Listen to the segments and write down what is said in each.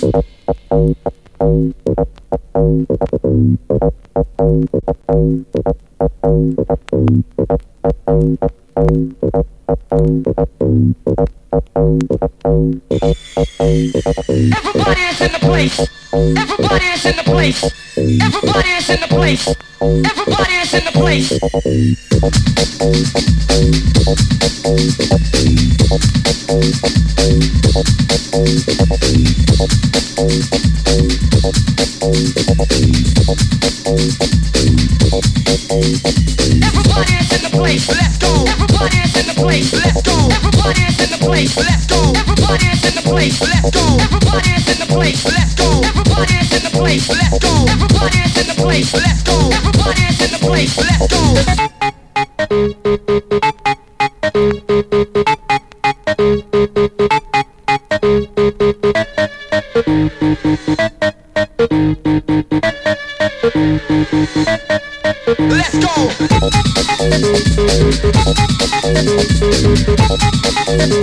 Everybody is in the place. Everybody is in the place. Everybody is in the place.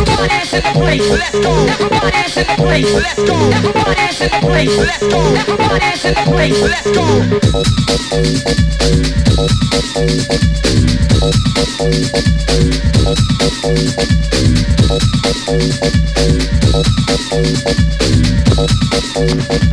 Everyone ass in the place, let's go. Everyone ass in the place, let's go. Everyone ass in the place, let's go. Everyone ass in the place, let's go.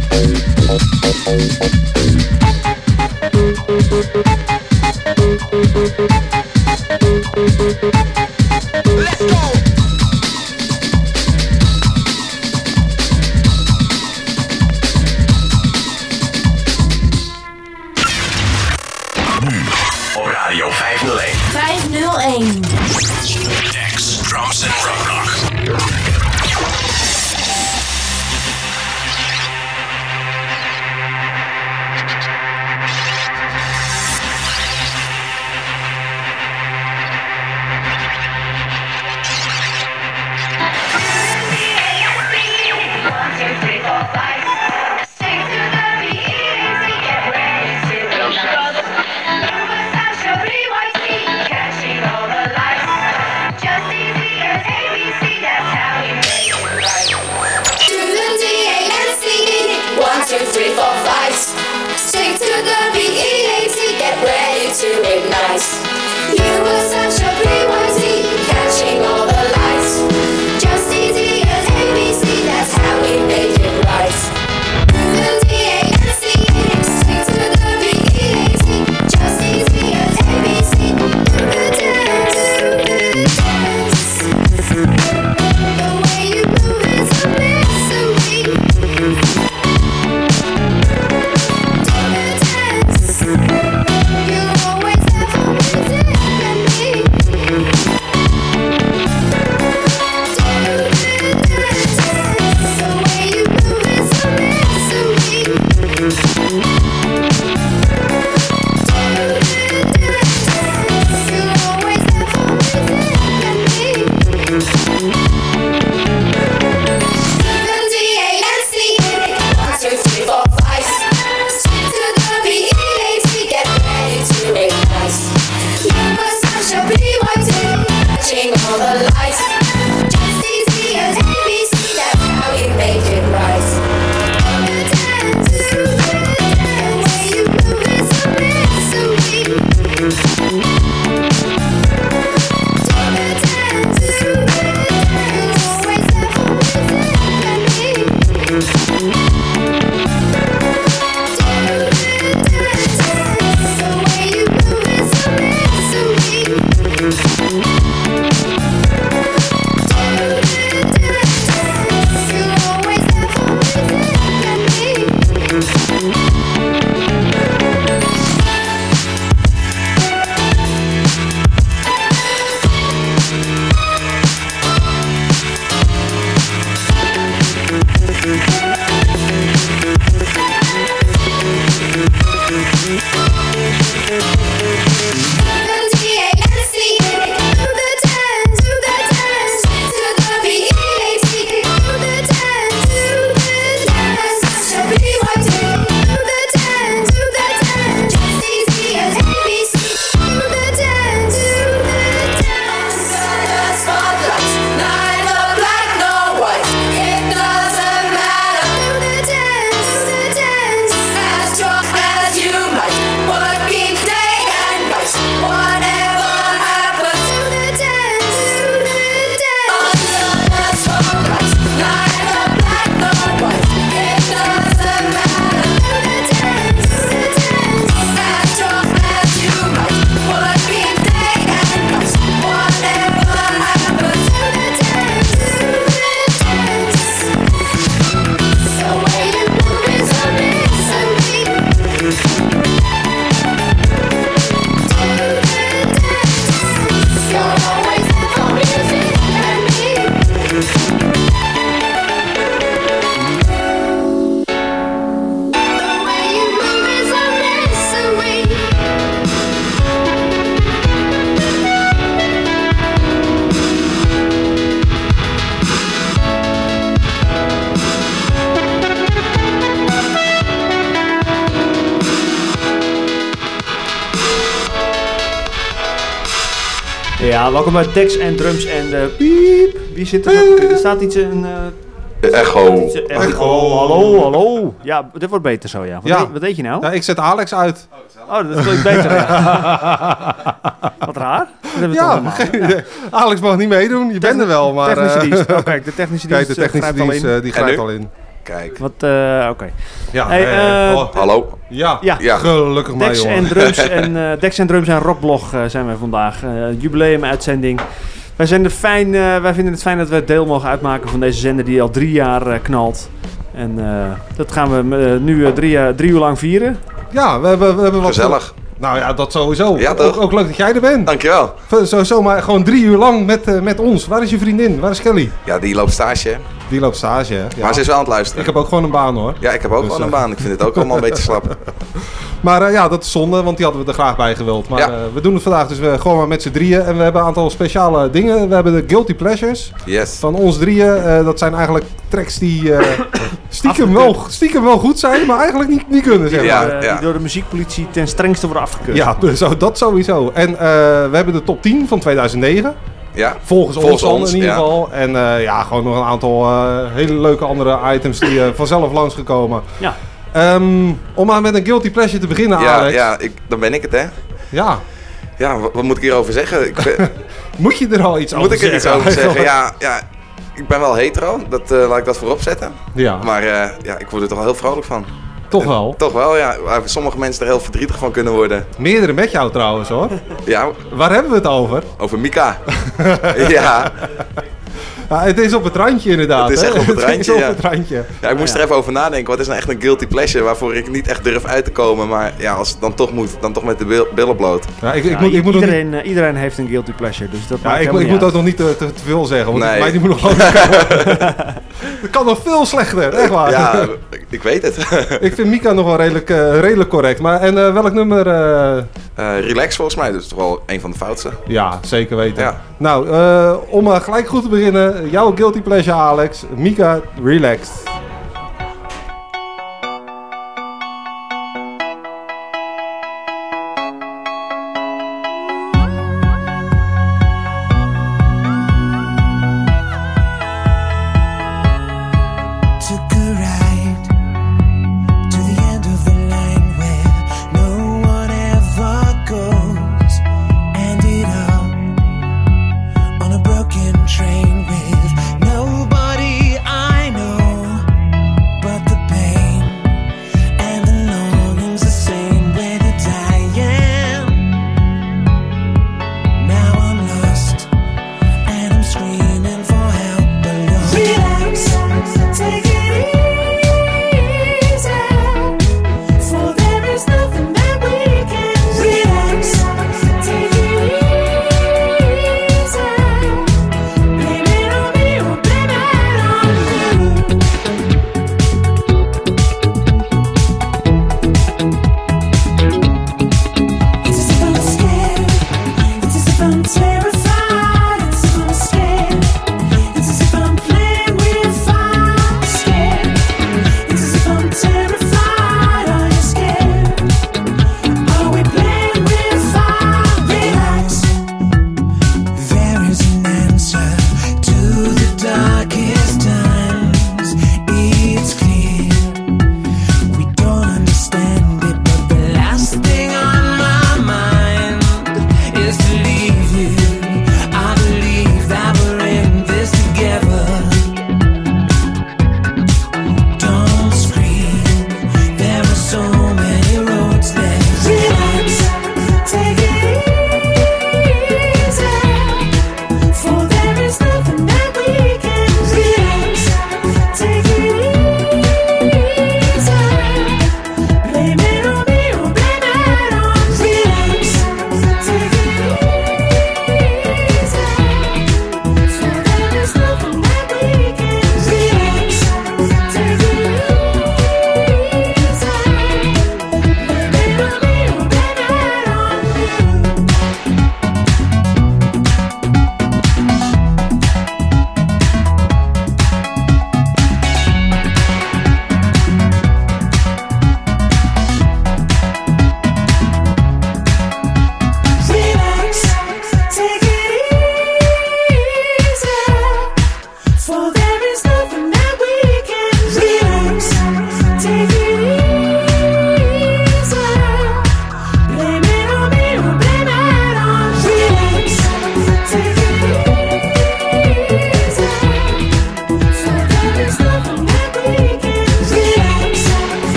Ja, welkom bij Tex en Drums en de piep. Wie zit er? Er staat iets in... eh Echo. iets- echo. Hallo, hallo. Ja, dit wordt beter zo, ja. Wat, Ja. Deed, wat deed je nou? Ja, ik zet Alex uit. Oh, dat klinkt beter, ja. Wat raar. Dat Ja. Alex mag niet meedoen. Je bent er wel, maar... Technische eh, dienst. Oh, kijk, de technische dienst, Kijk, de eh, technische grijpt al dienst in. eh, die grijpt al in. Kijk. Wat, eh, oké. Ja, Hey, eh, eh, oh, Hallo. ja. Ja. Ja. gelukkig maar, Dex jongen. en Drums en eh Dex en Drums en Rockblog eh, zijn wij vandaag. Eh jubileumuitzending. Wij, zijn er fijn, eh, wij vinden het fijn dat we deel mogen uitmaken van deze zender die al drie jaar eh, knalt. En eh, dat gaan we nu drie, drie uur lang vieren. Ja, we hebben, we hebben wat... Gezellig. Nou ja, dat sowieso. Ja, ook, toch? ook leuk dat jij er bent. Dankjewel. Sowieso, maar gewoon drie uur lang met, eh, met ons. Waar is je vriendin? Waar is Kelly? Ja, die loopt stage, hè? Die loopt stage, hè? Ja. Maar ze is wel aan het luisteren. Ik heb ook gewoon een baan, hoor. Ja, ik heb ook Dus, gewoon een eh, baan. Ik vind het ook allemaal een beetje slap. Maar eh, ja, dat is zonde, want die hadden we er graag bij gewild. Maar Ja. eh, we doen het vandaag dus we gewoon maar met z'n drieën. En we hebben een aantal speciale dingen. We hebben de Guilty Pleasures Yes. van ons drieën. Eh, dat zijn eigenlijk tracks die eh, stiekem, wel, stiekem wel goed zijn, maar eigenlijk niet, niet kunnen, zeg maar. Ja. Die door de muziekpolitie ten strengste worden afgekeurd. Ja, dus dat sowieso. En eh, we hebben de top 10 van 2009. Ja. Volgens, Volgens ons, in ieder ja. geval. En eh, ja, gewoon nog een aantal eh, hele leuke andere items die eh, vanzelf langsgekomen. Ja. Ehm, om maar met een guilty pleasure te beginnen, Ja, Alex. ja ik, dan ben ik het, hè? Ja. Ja, wat, wat moet ik hierover zeggen? Ik, ben- Moet je er al iets moet over ik er iets zeggen? over zeggen? Ja, ja, ik ben wel hetero. Dat, eh, laat ik dat voorop zetten. Ja, Maar eh, ja, ik word er toch wel heel vrolijk van. Toch wel. Toch wel, ja. Waar sommige mensen er heel verdrietig van kunnen worden. Meerdere met jou trouwens hoor. Ja, Waar hebben we het over? over Mika. ja, Ja, het is op het randje inderdaad. Het is hè? echt op het is randje, op ja. het randje. ja, ik moest Ja. er even over nadenken. Wat is nou echt een guilty pleasure waarvoor ik niet echt durf uit te komen. Maar ja, als het dan toch moet, dan toch met de bil- billen bloot. Ja, ik, ik Ja, moet, ik moet nog niet, iedereen, eh, iedereen heeft een guilty pleasure, dus dat ja, maakt ik, moet- ik moet ook niet nog niet te, te, te veel zeggen, want Nee. mij die moet nog gewoon. Het kan nog veel slechter, echt waar. Ja, ik- weet het. Ik vind Mika nog wel redelijk, eh, redelijk correct. Maar en eh, welk nummer? eh, Eh, relax volgens mij, dus toch wel een van de foutste. ja, zeker weten. Ja. Nou, eh, om gelijk goed te beginnen. Jouw guilty pleasure, Alex. Mika, relaxed.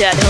You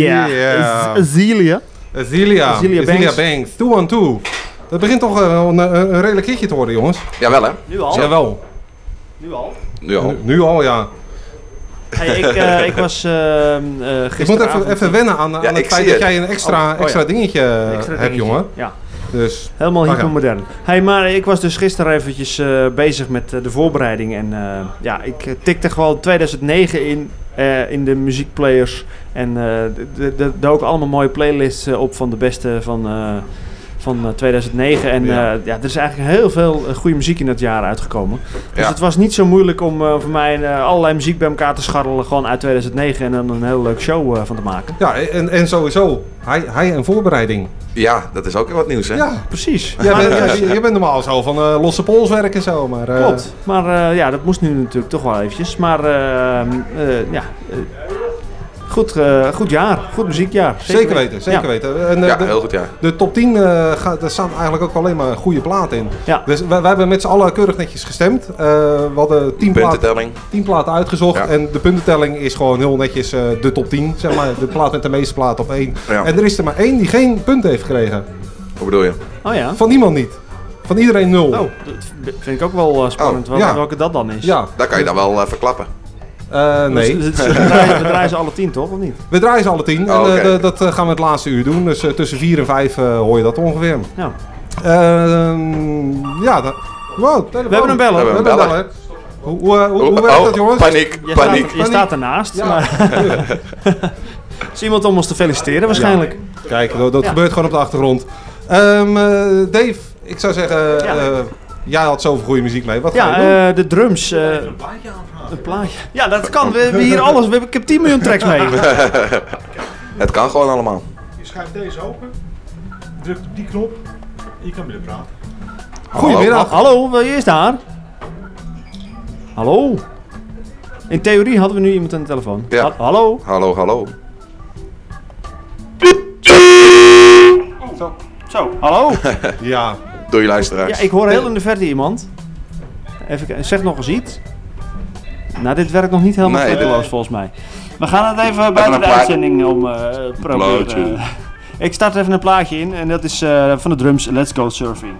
Z- Zelia. Azealia. Azealia Azealia Banks. Banks. 212. Dat begint toch eh, een, een, een redelijk hitje te worden, jongens. Jawel hè? Nu al? Jawel. Nu al? Nu al. Nu, nu al, ja. Hey, ik, eh, ik was ehm eh Ik moet even, even wennen aan, aan Ja, het ik feit zie dat jij een extra, Oh, oh extra dingetje Extra hebt, dingetje. jongen. Ja, Dus, helemaal hypermodern. Hey, maar ik was dus gisteren eventjes eh, bezig met eh, de voorbereiding. En eh, ja, ik tikte gewoon 2009 in, in de muziekplayers. En er dook allemaal mooie playlists op van de beste van, van eh, 2009. En Ja. ja. ja, er is eigenlijk heel veel eh, goede muziek in dat jaar uitgekomen. Dus Ja. het was niet zo moeilijk om eh, voor mij eh, allerlei muziek bij elkaar te scharrelen. Gewoon uit 2009 en dan een hele leuke show eh, van te maken. ja, en, en sowieso, hij, hij en voorbereiding. Ja, dat is ook wat nieuws hè? Ja, Precies. jij Maar, bent, eh, normaal zo van eh, losse polswerk en zo, maar... eh, Klopt. Maar eh, ja, dat moest nu natuurlijk toch wel eventjes. Maar eh, eh, ja, eh, goed, eh, goed jaar. Goed muziekjaar. Zeker weten, zeker Ja. weten. En, eh, Ja, de, heel goed ja. de top 10, eh, gaat, daar staan eigenlijk ook alleen maar goede platen in. Ja. Dus wij, wij hebben met z'n allen keurig netjes gestemd. Eh, we hadden 10 platen, Puntentelling. 10 platen uitgezocht. Ja. En de puntentelling is gewoon heel netjes eh, de top 10. Zeg maar, de plaat met de meeste platen op één. Ja. En er is er maar één die geen punt heeft gekregen. Hoe bedoel je? Oh ja. Van niemand niet. Van iedereen nul. Oh, dat vind ik ook wel spannend. Oh, ja. Welke dat dan is. Ja, Daar kan je dan wel verklappen. Eh, nee. Dus, dus we, draaien, we draaien ze alle tien, toch? Of niet? We draaien ze alle 10. Oh, en eh, de- dat eh, gaan we het laatste uur doen. Dus tussen 4 en 5 eh, hoor je dat ongeveer. Ja. Ehm, ja, dat... Wow, telefoon. We hebben een beller. We hebben een beller. Hoe, hoe, hoe, hoe werkt oh, dat, jongens? Paniek, Je, paniek. Staat, je staat ernaast. Ja. Maar is iemand om ons te feliciteren waarschijnlijk. Kijk, dat, dat Ja. gebeurt gewoon op de achtergrond. Ehm, eh, Dave, ik zou zeggen, Ja. eh, Jij had zoveel goede muziek mee. Wat ga je doen? Ja, eh, de drums. eh, Een plaatje aanvragen. een plaatje. Ja, dat kan. We hebben hier alles. We hebben, ik heb 10 miljoen tracks mee. Het kan gewoon allemaal. Je schuift deze open, drukt op die knop en je kan binnen praten. Goedemiddag. Hallo, wie is daar? Hallo? In theorie hadden we nu iemand aan de telefoon. Ja. Ha- hallo? Hallo, hallo. Zo, hallo? Ja, Door je luisteraars. Ja, ik hoor heel in de verte iemand. Even zeg nog eens iets. Nou, dit werkt nog niet helemaal Nee, dit- volgens mij. We gaan het even buiten een de uitzending om eh proberen. Ik start even een plaatje in en dat is eh, van de drums Let's Go Surfing.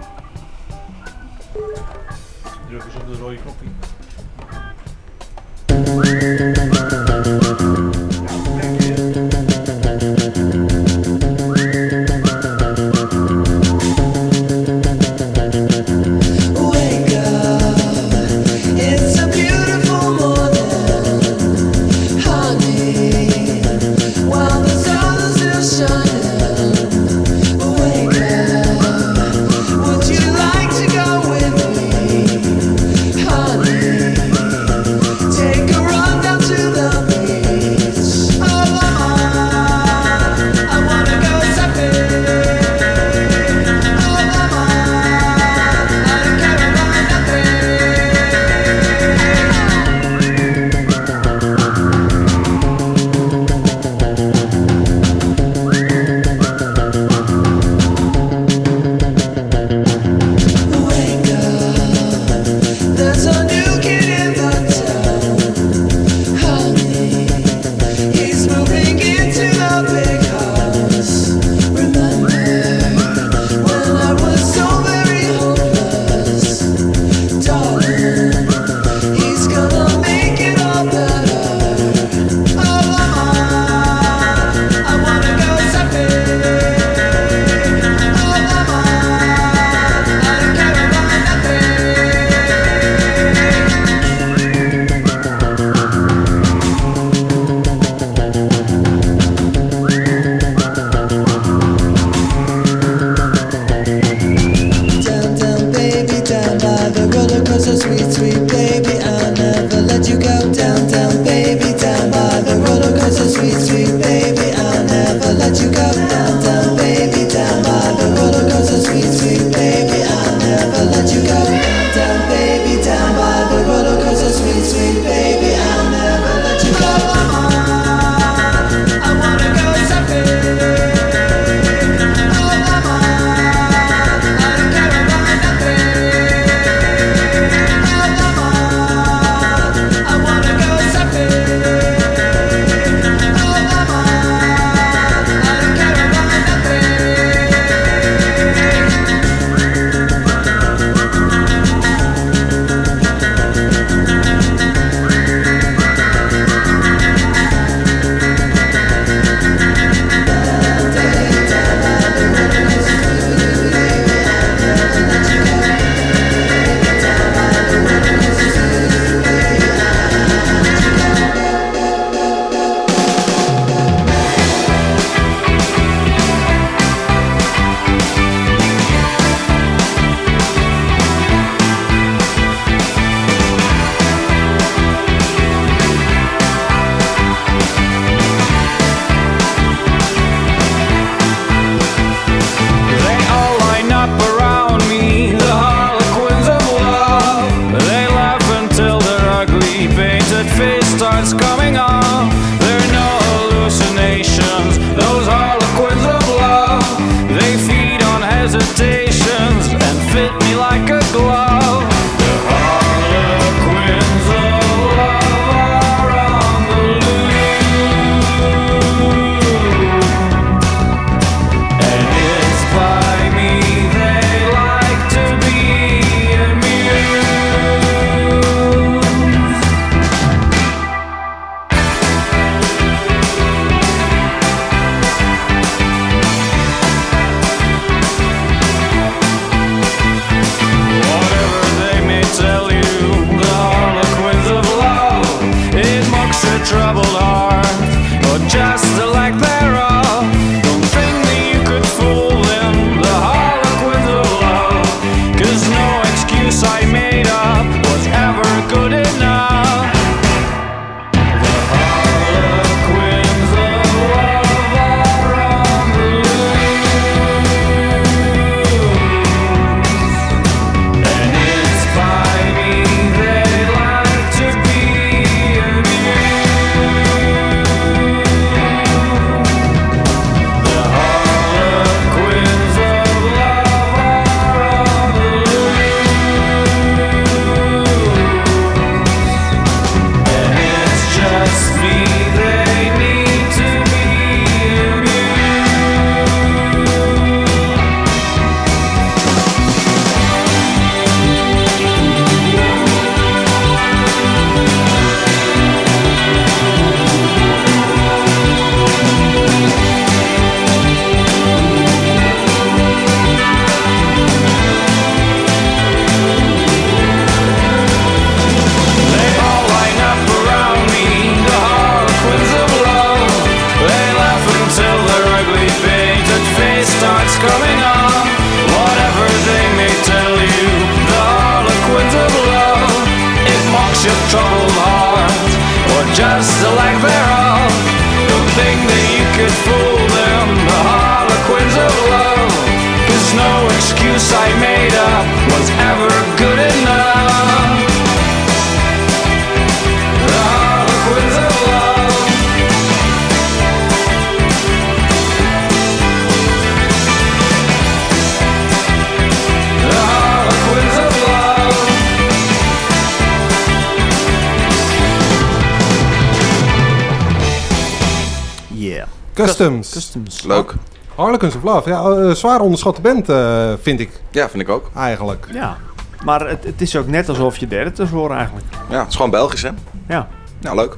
Zwaar onderschatte band, eh, vind ik Ja, vind ik ook. eigenlijk. Ja. Maar het, het is ook net alsof je derde te horen eigenlijk. Ja, het is gewoon Belgisch, hè? Ja. Ja, leuk.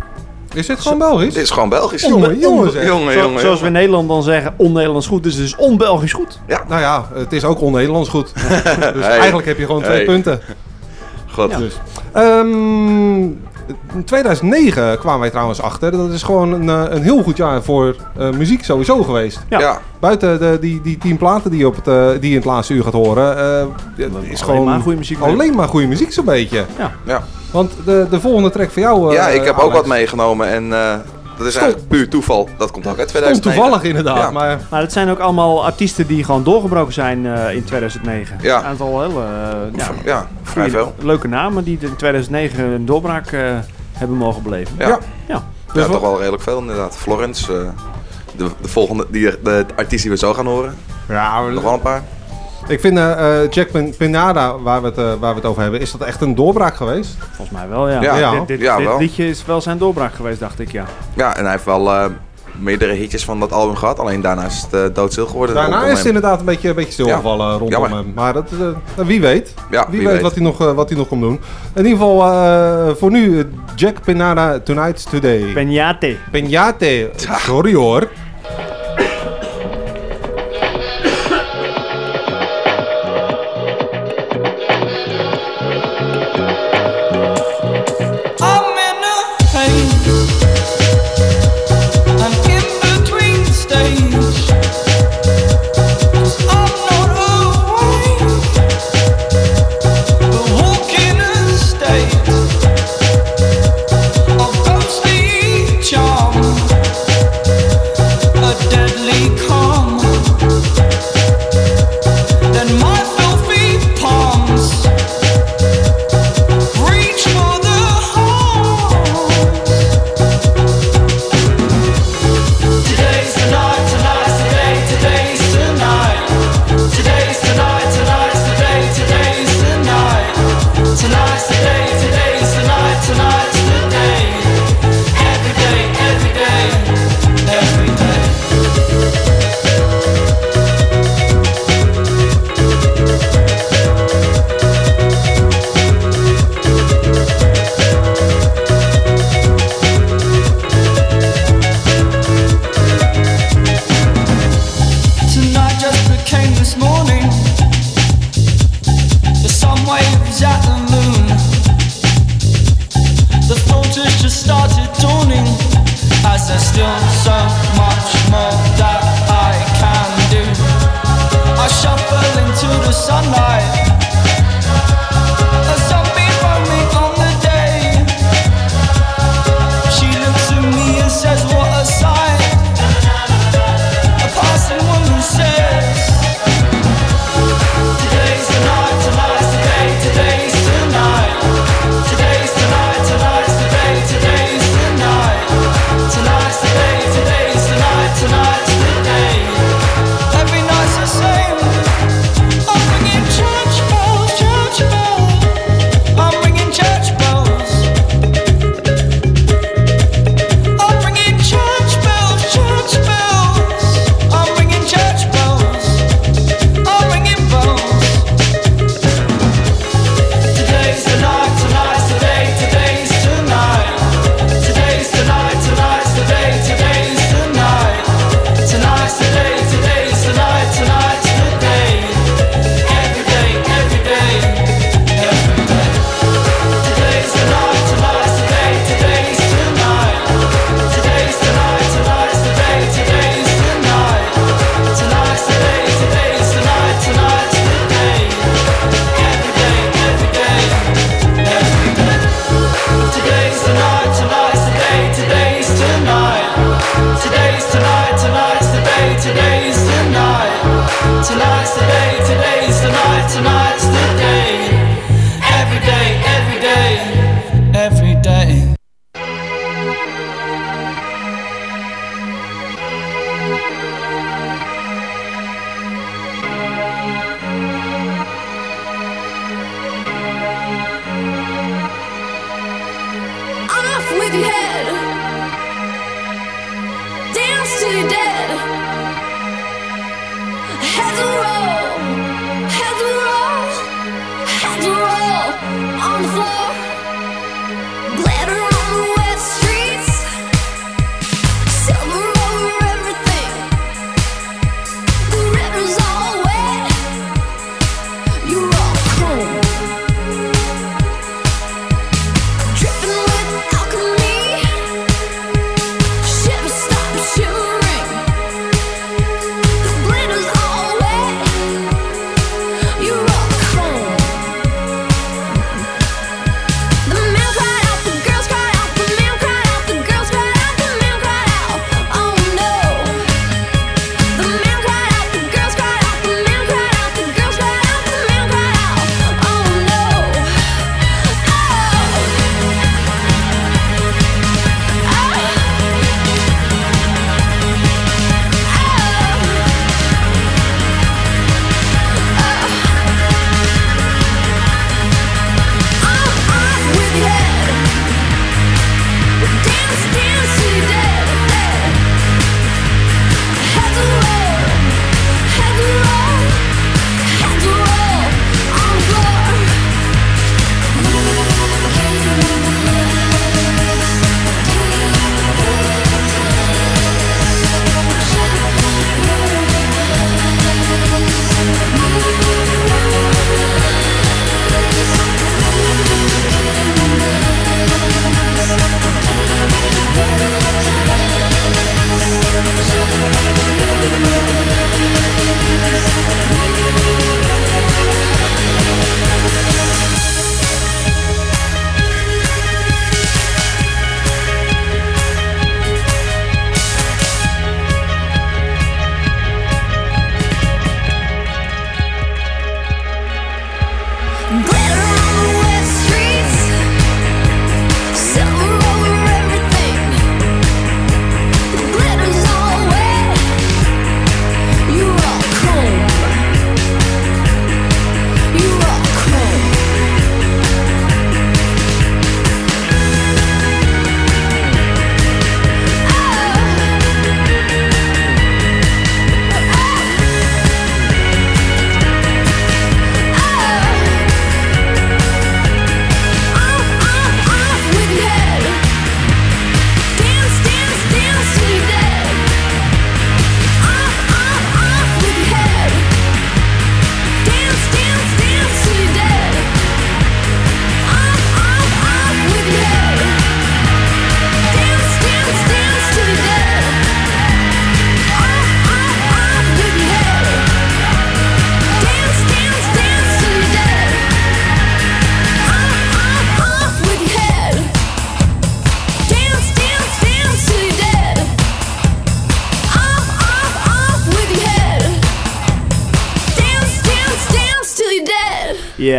Is dit gewoon Belgisch? Dit is gewoon Belgisch. Jongen, jongen zeg. jongen, jongen. zoals we in Nederland dan zeggen, on-Nederlands goed, dus het is on-Belgisch goed. Nou ja, het is ook on-Nederlands goed. dus Hey. eigenlijk heb je gewoon twee Hey. punten. God. Ja. Dus. Ehm, in 2009 kwamen wij trouwens achter. Dat is gewoon een, eh, een heel goed jaar voor eh, muziek sowieso geweest. Ja. Ja. Buiten de, die, die tien platen die, je op het, eh, die je in het laatste uur gaat horen. eh, het is Alleen gewoon maar goede muziek. alleen maar goede muziek zo'n beetje. Ja. Want de, de volgende track voor jou... eh, ja, ik heb ook wat meegenomen en eh, dat is eigenlijk puur toeval. Dat komt ook uit Stond 2009. toevallig inderdaad. Ja. Maar Maar het zijn ook allemaal artiesten die gewoon doorgebroken zijn eh, in 2009. Ja. Een aantal hele eh, ja, Ja, vrij veel. leuke namen die in 2009 een doorbraak eh, hebben mogen beleven. Ja, Ja. Ja. ja. Dus toch wel redelijk veel inderdaad. Florence, eh, de, de volgende, die, de artiest die we zo gaan horen. ja, Nog wel een paar. ik vind eh, eh, Jack Pin- Pinada, waar we, het, eh, waar we het over hebben, is dat echt een doorbraak geweest? Volgens mij wel, ja. Ja. Ja. Dit, dit, Ja, dit wel. liedje is wel zijn doorbraak geweest, dacht ik, ja. Ja, en hij heeft wel eh, meerdere hitjes van dat album gehad. Alleen daarna is het uh, doodstil geworden. Daarna is het inderdaad een beetje, een beetje stilgevallen rondom Jammer. hem. Maar dat, eh, wie weet. Ja, Wie, weet, Wat, hij nog, eh, wat hij nog komt doen. In ieder geval eh, voor nu Jack Pinada Tonight's Today. Penjate. Penjate. Sorry hoor.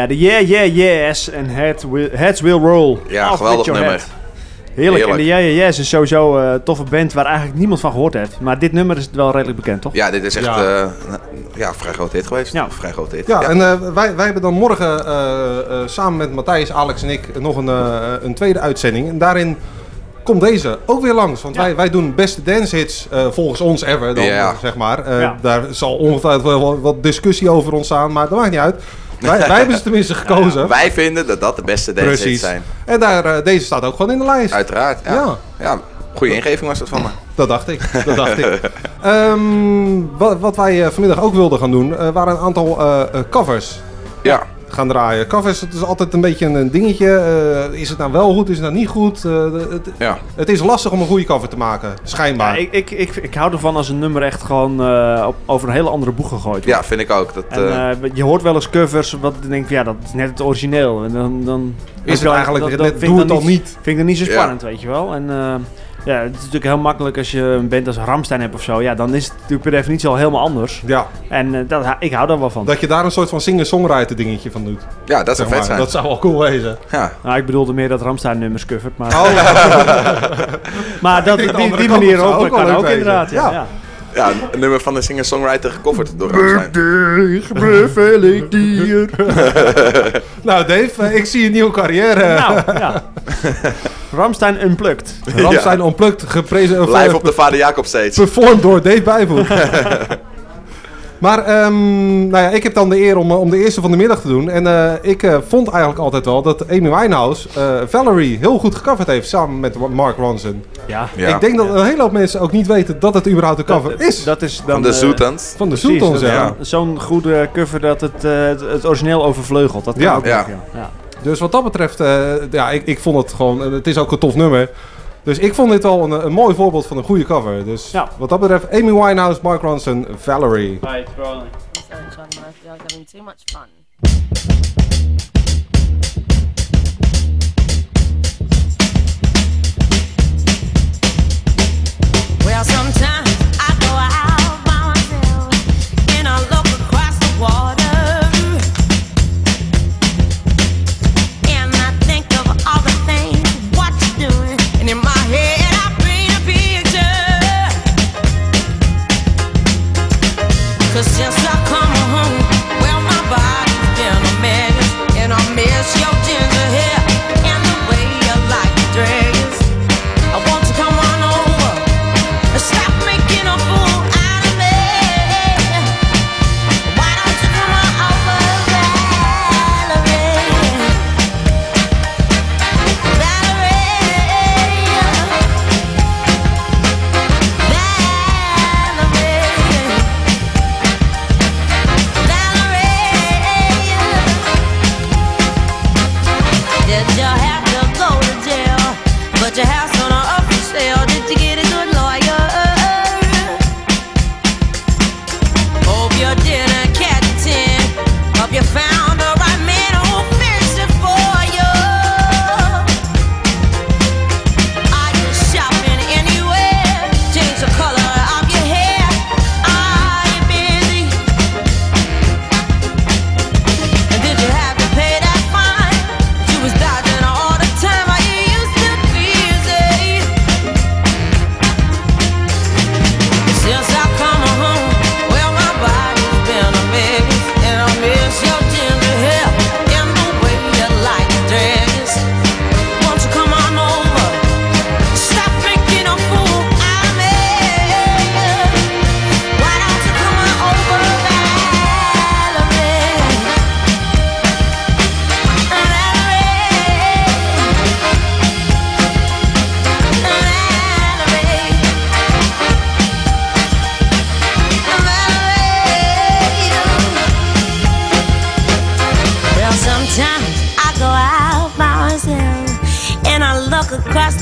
Ja, de Yeah Yeah Yes en Head will, Heads Will Roll. Ja, Off geweldig nummer. head. Heerlijk. Heerlijk. En de Yeah Yeah Yes is sowieso eh tof een band waar eigenlijk niemand van gehoord heeft. Maar dit nummer is wel redelijk bekend, toch? Ja, dit is echt Ja. ja. ja, een vrij grote hit geweest. Ja. Vrij grote hit. Ja, en eh, wij, wij hebben dan morgen eh, eh, samen met Matthijs, Alex en ik nog een, eh, een tweede uitzending. En daarin komt deze ook weer langs. Want Ja. wij, wij doen beste dance hits eh, volgens ons ever dan, Ja. eh, zeg maar. Eh, Ja. Daar zal ongetwijfeld wel wat, wat discussie over ontstaan, maar dat maakt niet uit. Wij, wij hebben ze tenminste gekozen. Wij vinden dat dat de beste dance hits Precies. zijn. En daar, eh, deze staat ook gewoon in de lijst. Uiteraard. Ja. Ja. ja. Goede ingeving was dat van me. Dat dacht ik. Dat dacht ik. Ehm, wat, wat wij eh, vanmiddag ook wilden gaan doen, eh, waren een aantal covers Ja. Gaan draaien. Covers, het is altijd een beetje een, dingetje. Eh, is het nou wel goed, is het nou niet goed? Eh, het, Ja. het is lastig om een goede cover te maken, schijnbaar. Ja, ik, ik, ik, ik hou ervan als een nummer echt gewoon eh, op, over een hele andere boeg gegooid wordt. ja, vind ik ook. Dat, En je hoort wel eens covers wat je denkt van ja, dat is net het origineel. En dan, dan is het eigenlijk dat- doe ik het dan niet. Vind ik dan niet zo Ja. spannend, weet je wel. En eh, ja, het is natuurlijk heel makkelijk als je een band als Ramstein hebt of zo. Ja, dan is het natuurlijk per definitie al helemaal anders. Ja, En eh, dat, ik hou daar wel van. dat je daar een soort van singer-songwriter dingetje van doet. ja, dat zou zeg vet maar. zijn. Dat zou wel cool wezen. Ja. Nou, ik bedoelde meer dat Ramstein nummers covert. Maar, Oh, maar dat, die, die manier ook, ook kan ook wezen. inderdaad. Ja. Ja. Ja. ja, een nummer van de singer-songwriter gecoverd door Ramstein. dier. nou Dave, eh, ik zie een nieuwe carrière. nou, ja. Ramstein Unplugged. Ramstein Unplugged geprezen... Live op de Vader Jacob stage. Performed door Dave Bijvoet. maar ehm, nou ja, ik heb dan de eer om, eh, om de eerste van de middag te doen. En eh, ik eh, vond eigenlijk altijd wel dat Amy Winehouse eh, Valerie heel goed gecoverd heeft samen met Mark Ronson. Ja. Ja. Ik denk dat een hele hoop mensen ook niet weten dat het überhaupt een cover is. Dat is dan, Van de Zoetans. van de is ja. Zo'n goede cover dat het, eh, het, origineel overvleugelt. Dat kan Ja. ook Ja. ja. Dus wat dat betreft, eh, ja, ik, ik vond het gewoon, het is ook een tof nummer. Dus ik vond dit wel een, een mooi voorbeeld van een goede cover. Dus Ja. wat dat betreft, Amy Winehouse, Mark Ronson, Valerie. So, John Murphy, I was having too much fun. Well, sometimes I go out by myself and I look across the water,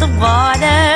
the border.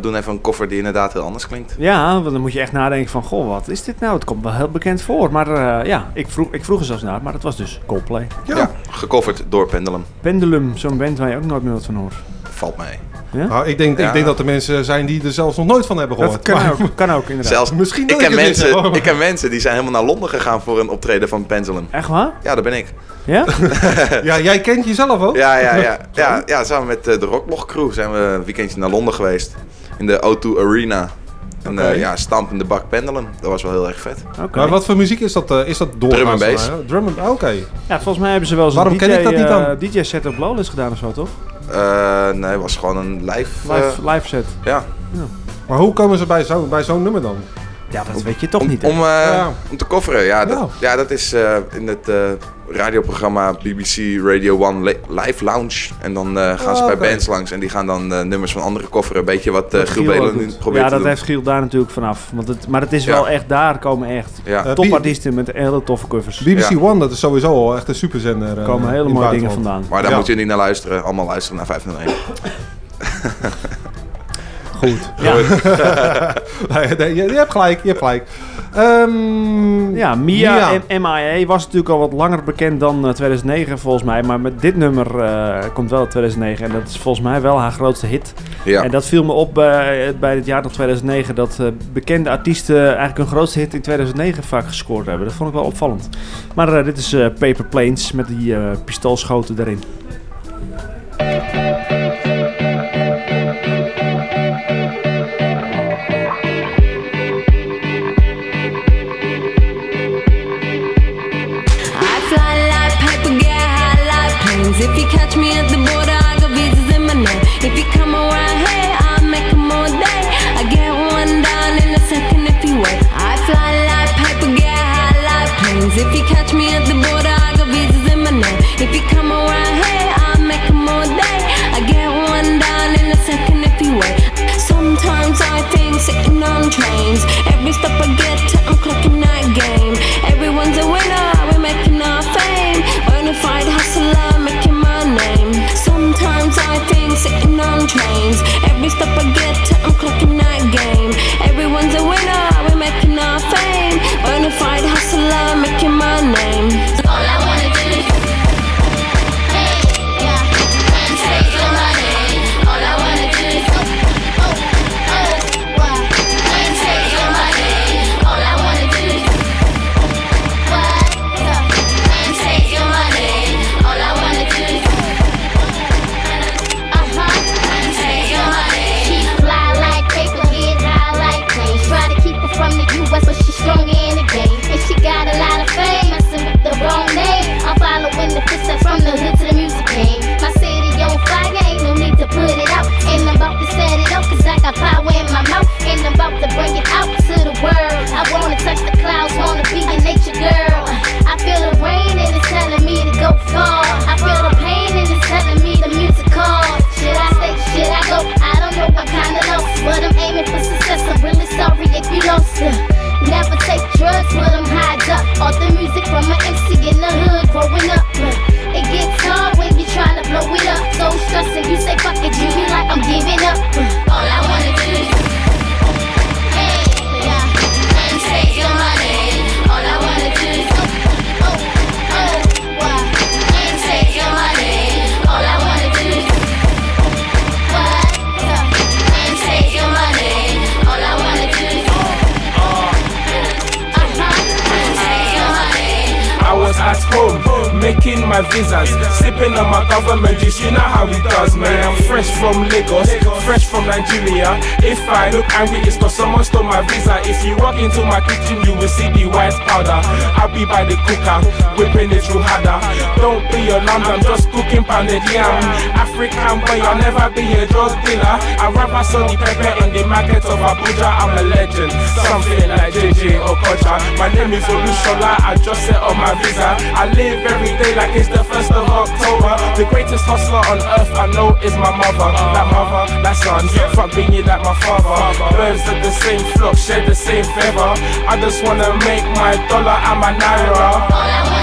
We doen even een koffer die inderdaad heel anders klinkt. Ja, want dan moet je echt nadenken van, goh, wat is dit nou? Het komt wel heel bekend voor. Maar eh, ja, ik vroeg, ik vroeg er zelfs naar, maar het was dus Coldplay. Ja, gecoverd door Pendulum. Pendulum, zo'n band waar je ook nooit meer wat van hoort. Valt mee. Ja? Nou, ik, denk, Ja. ik denk dat er mensen zijn die er zelfs nog nooit van hebben gehoord. Dat kan Maar- ook, kan ook inderdaad. Zelfs, Misschien ik ken, mensen, heb. ik ken mensen die zijn helemaal naar Londen gegaan voor een optreden van Pendulum. Echt waar? Ja, dat ben ik. Ja? Ja, jij kent jezelf ook? Ja, ja, ja. ja, ja samen met eh, de Rockblog crew zijn we een weekendje naar Londen geweest. In de O2 Arena. En Oké. eh, ja, stamp in de bak Pendulum. Dat was wel heel erg vet. Oké. Maar wat voor muziek is dat? eh, is dat doorgaans? Drum and bass. Drum and Oké. Ja, volgens mij hebben ze wel zo'n Waarom DJ, ken ik dat niet dan? eh, DJ-set op Lowlands gedaan of zo, toch? Eh, nee, het was gewoon een live... Live, live set. ja, Maar hoe komen ze bij zo'n bij zo'n nummer dan? Ja, dat weet je toch om, niet, hè? om, eh, Ja. om te coveren. Ja, dat, Ja. ja, dat is eh, in het eh, radioprogramma BBC Radio 1 La- Live Lounge. En dan eh, gaan ze Oh, bij bands langs en die gaan dan eh, nummers van andere coveren. Een beetje wat eh Wat Giel Belen nu probeert Ja, te dat doen. heeft Giel daar natuurlijk vanaf. Want het, maar het is Ja. wel echt, daar komen echt Ja. Topartiesten met hele toffe covers. BBC Ja. One, dat is sowieso al echt een superzender. Er komen hele mooie dingen vandaan. Maar daar Ja. moet je niet naar luisteren. Allemaal luisteren naar 501. Goed. Ja, nee, nee, je, je hebt gelijk, je hebt gelijk. Ehm, ja Mia, Mia. en MIA was natuurlijk al wat langer bekend dan eh, 2009 volgens mij. Maar met dit nummer eh, komt wel uit 2009. En dat is volgens mij wel haar grootste hit. Ja. En dat viel me op bij, bij het jaar tot 2009. Dat eh, bekende artiesten eigenlijk hun grootste hit in 2009 vaak gescoord hebben. Dat vond ik wel opvallend. Maar eh, dit is eh, Paper Planes met die eh, pistoolschoten erin. Drugs, put them high up. All the music from my MC in the hood, growing up. It gets hard when you tryna blow it up. So stressing, you say fuck it, you be like I'm giving up. All I home making my visas, sipping on my government juice. You know how it does, man. I'm fresh from Lagos, fresh from Nigeria. If I look angry, it's cause someone stole my visa. If you walk into my kitchen, you will see the white powder. I'll be by the cooker, whipping it through harder. Don't be alarmed, I'm just cooking pounded yam. African boy, I'll never be a drug dealer. I rather sell the pepper in the market of Abuja. I'm a legend, something like JJ Okocha. My name is Olushola, I just set on my visa. I live every day like it's the first of October. The greatest hustler on earth I know is my mother. That mother, that son, fuck being you like my father. Birds of the same flock, share the same feather. I just wanna make my dollar and my naira.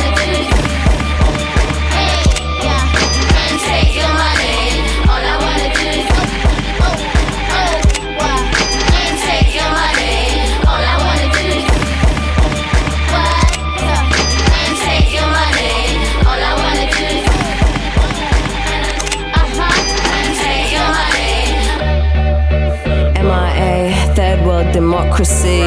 Democracy.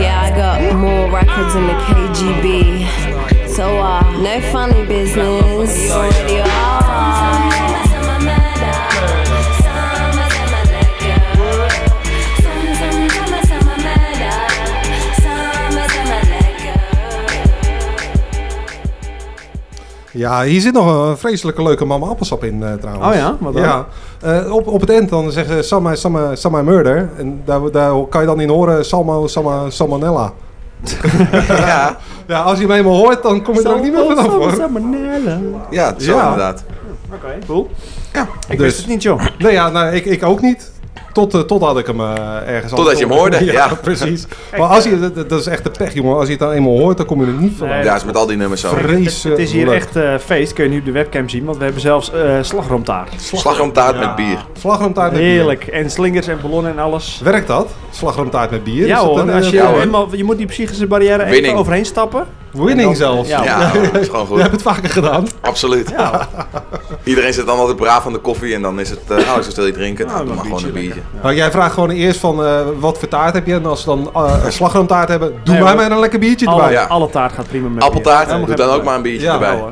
Yeah, I got more records than the KGB. So, uh, no funny business. You already are. Ja, hier zit nog een vreselijke leuke mama appelsap in eh, trouwens. Oh ja? Wat dan? Ja. Eh, op, op het eind dan zeggen ze Sama, Sama, Sama Murder. En daar, daar kan je dan in horen Salmo, Sama, Salmonella. ja. ja, als je hem eenmaal hoort, dan kom je er ook niet meer vanaf hoor. Ja, zo Ja. inderdaad. Oké, cool. Ja. Ik Dus- wist het niet, joh. Nee, ja, nou, ik, ik ook niet. Tot, eh, totdat ik hem eh, ergens Totdat je hem hoorde, ja. precies. Maar als je, dat, dat is echt de pech, jongen. Als je het dan eenmaal hoort, dan kom je er niet. Nee, Ja, is met al die nummers zo. Vrees, Het is hier leuk. echt eh, feest, kun je nu op de webcam zien, want we hebben zelfs eh slagroomtaart. Slagroomtaart met bier. Slagroomtaart met bier. Heerlijk. En slingers en ballonnen en alles. Werkt dat? Slagroomtaart met bier? Ja hoor, een, als je, Ja, hoor. helemaal, je moet die psychische barrière even Winning. overheen stappen. Winning dan- zelfs. Ja, Ja, dat is gewoon Je hebt goed. het vaker gedaan. Absoluut. Ja. Iedereen zit dan altijd braaf aan de koffie en dan is het, eh nou, ik wil je drinken. Nou, doe maar een gewoon een biertje. Nou, jij vraagt gewoon eerst van eh, wat voor taart heb je. En als ze dan eh, een slagroomtaart hebben, doe Nee, mij hoor. maar een lekker biertje Alle, erbij. Ja. alle taart gaat prima met Appeltaart, doe dan ook maar een biertje Ja, erbij.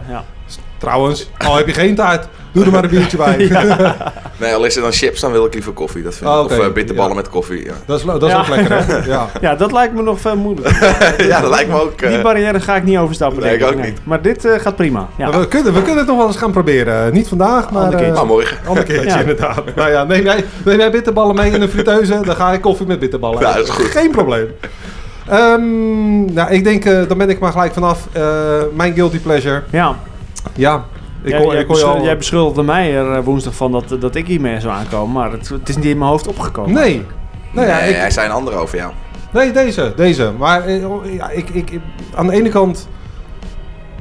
Trouwens, al heb je geen taart, doe er maar een biertje bij. Nee, al is er dan chips, dan wil ik liever koffie. Dat vind ik. Oh, oké. Of eh, bitterballen Ja. met koffie. Ja. Dat is, dat is Ja. ook lekker, hè? Ja. ja, dat lijkt me nog veel moeilijker. ja, dat lijkt me ook. eh, Die barrière ga ik niet overstappen. Nee, denk ik ook niet. Maar dit eh, gaat prima. Ja. Maar We, kunnen, we kunnen het nog wel eens gaan proberen. Eh, Niet vandaag, maar... Ander eh, keertje. nou, morgen. Ander keertje, Ja. inderdaad. Nou ja, neem jij, neem jij bitterballen mee in een friteuse, dan ga ik koffie met bitterballen. Ja, dat is goed. Geen probleem. Ehm, nou, ik denk, eh, dan ben ik maar gelijk vanaf. Eh, mijn guilty pleasure. ja. Ja, ik jij, hoor, jij, ik hoor al... jij beschuldigde mij er eh, woensdag van dat, dat ik hiermee zou aankomen. Maar het, het is niet in mijn hoofd opgekomen. Nee. Nou ja, nee, ik, hij zei een ander over jou. nee, deze, deze. Maar eh, ja, ik, ik, ik- aan de ene kant,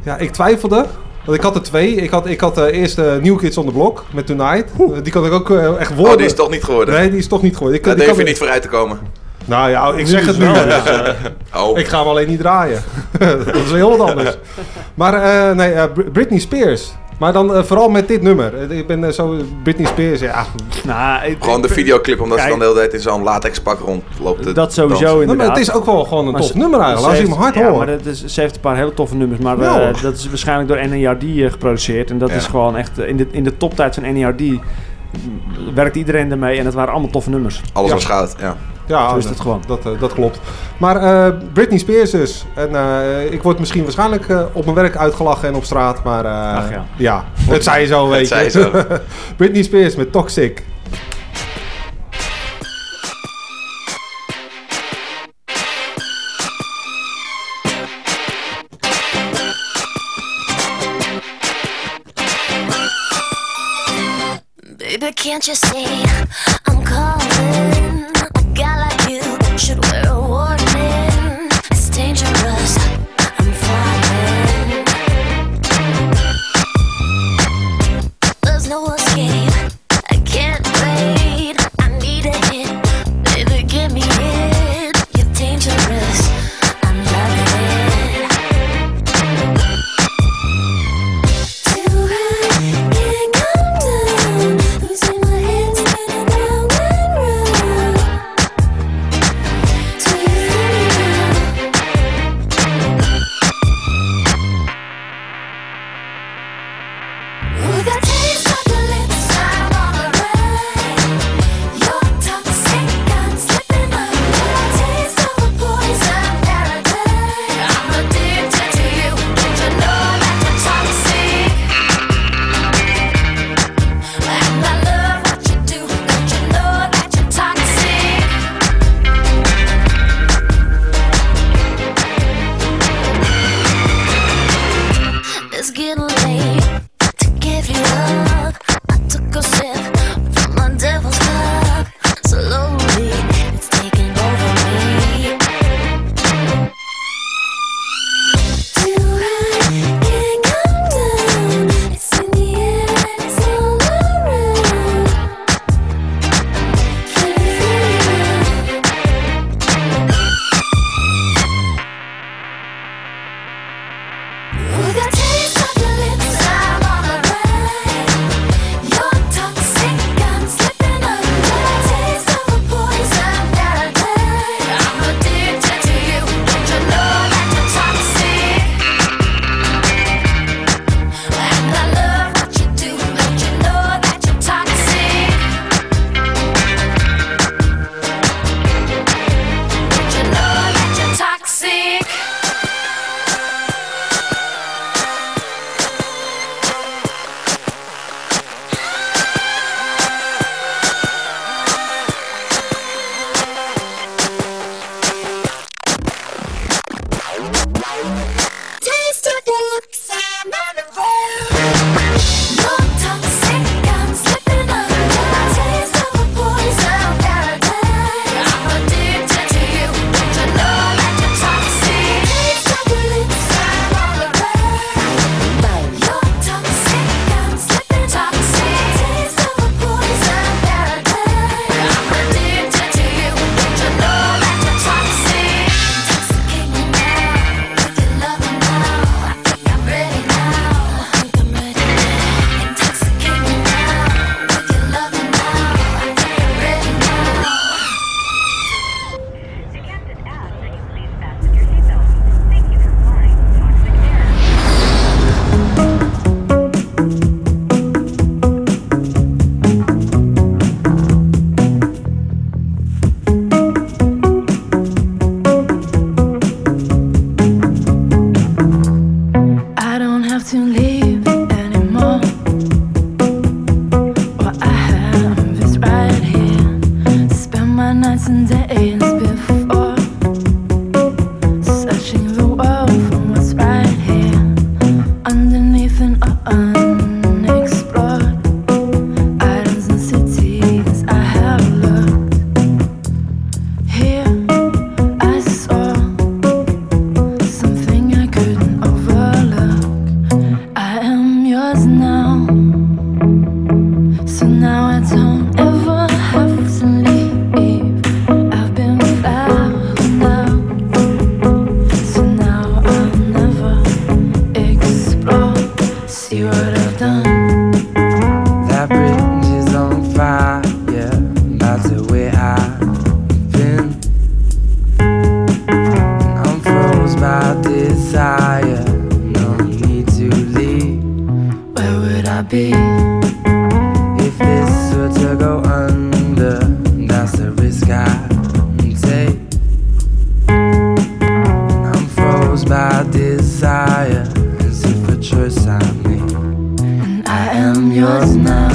ja, ik twijfelde. Want ik had er twee. Ik had, ik had eh, eerst eh, New Kids on the Block met Tonight. Die kan ik ook echt worden. Oh, die is toch niet geworden? Nee, die is toch niet geworden. Ik, Daar kan je niet vooruit te komen. Nou ja, ik zeg het nu. wel, dus, eh, Oh, ik ga hem alleen niet draaien. dat is heel wat anders. Maar eh, nee, Br- Britney Spears. Maar dan eh, vooral met dit nummer. Eh, Ik ben eh, zo Britney Spears, ja. Nou, ik- gewoon de videoclip, omdat ze dan de hele tijd in zo'n latex pak rondloopt. Dat sowieso dansen. Nou, inderdaad. maar het is ook wel gewoon een Maar tof ze- nummer eigenlijk. Als ze je hem heeft- hard ja, hoort. maar het is, ze heeft een paar hele toffe nummers. Maar Ja, dat is waarschijnlijk door NERD geproduceerd. En dat Ja. is gewoon echt... in, de, in de toptijd van NERD werkt iedereen ermee. En het waren allemaal toffe nummers. Alles Ja. was goud, ja. Ja, Zo is dat- het gewoon. Dat, eh, dat klopt. Maar eh, Britney Spears dus. En eh, ik word misschien waarschijnlijk eh, op mijn werk uitgelachen en op straat. Maar eh, Ach ja. ja, het zei je zo, weet Het zei je. je zo. Britney Spears met Toxic. Baby, can't you see I be? If this were to go under, that's the risk I take. I'm froze by desire, as if a choice I made. And I am yours now.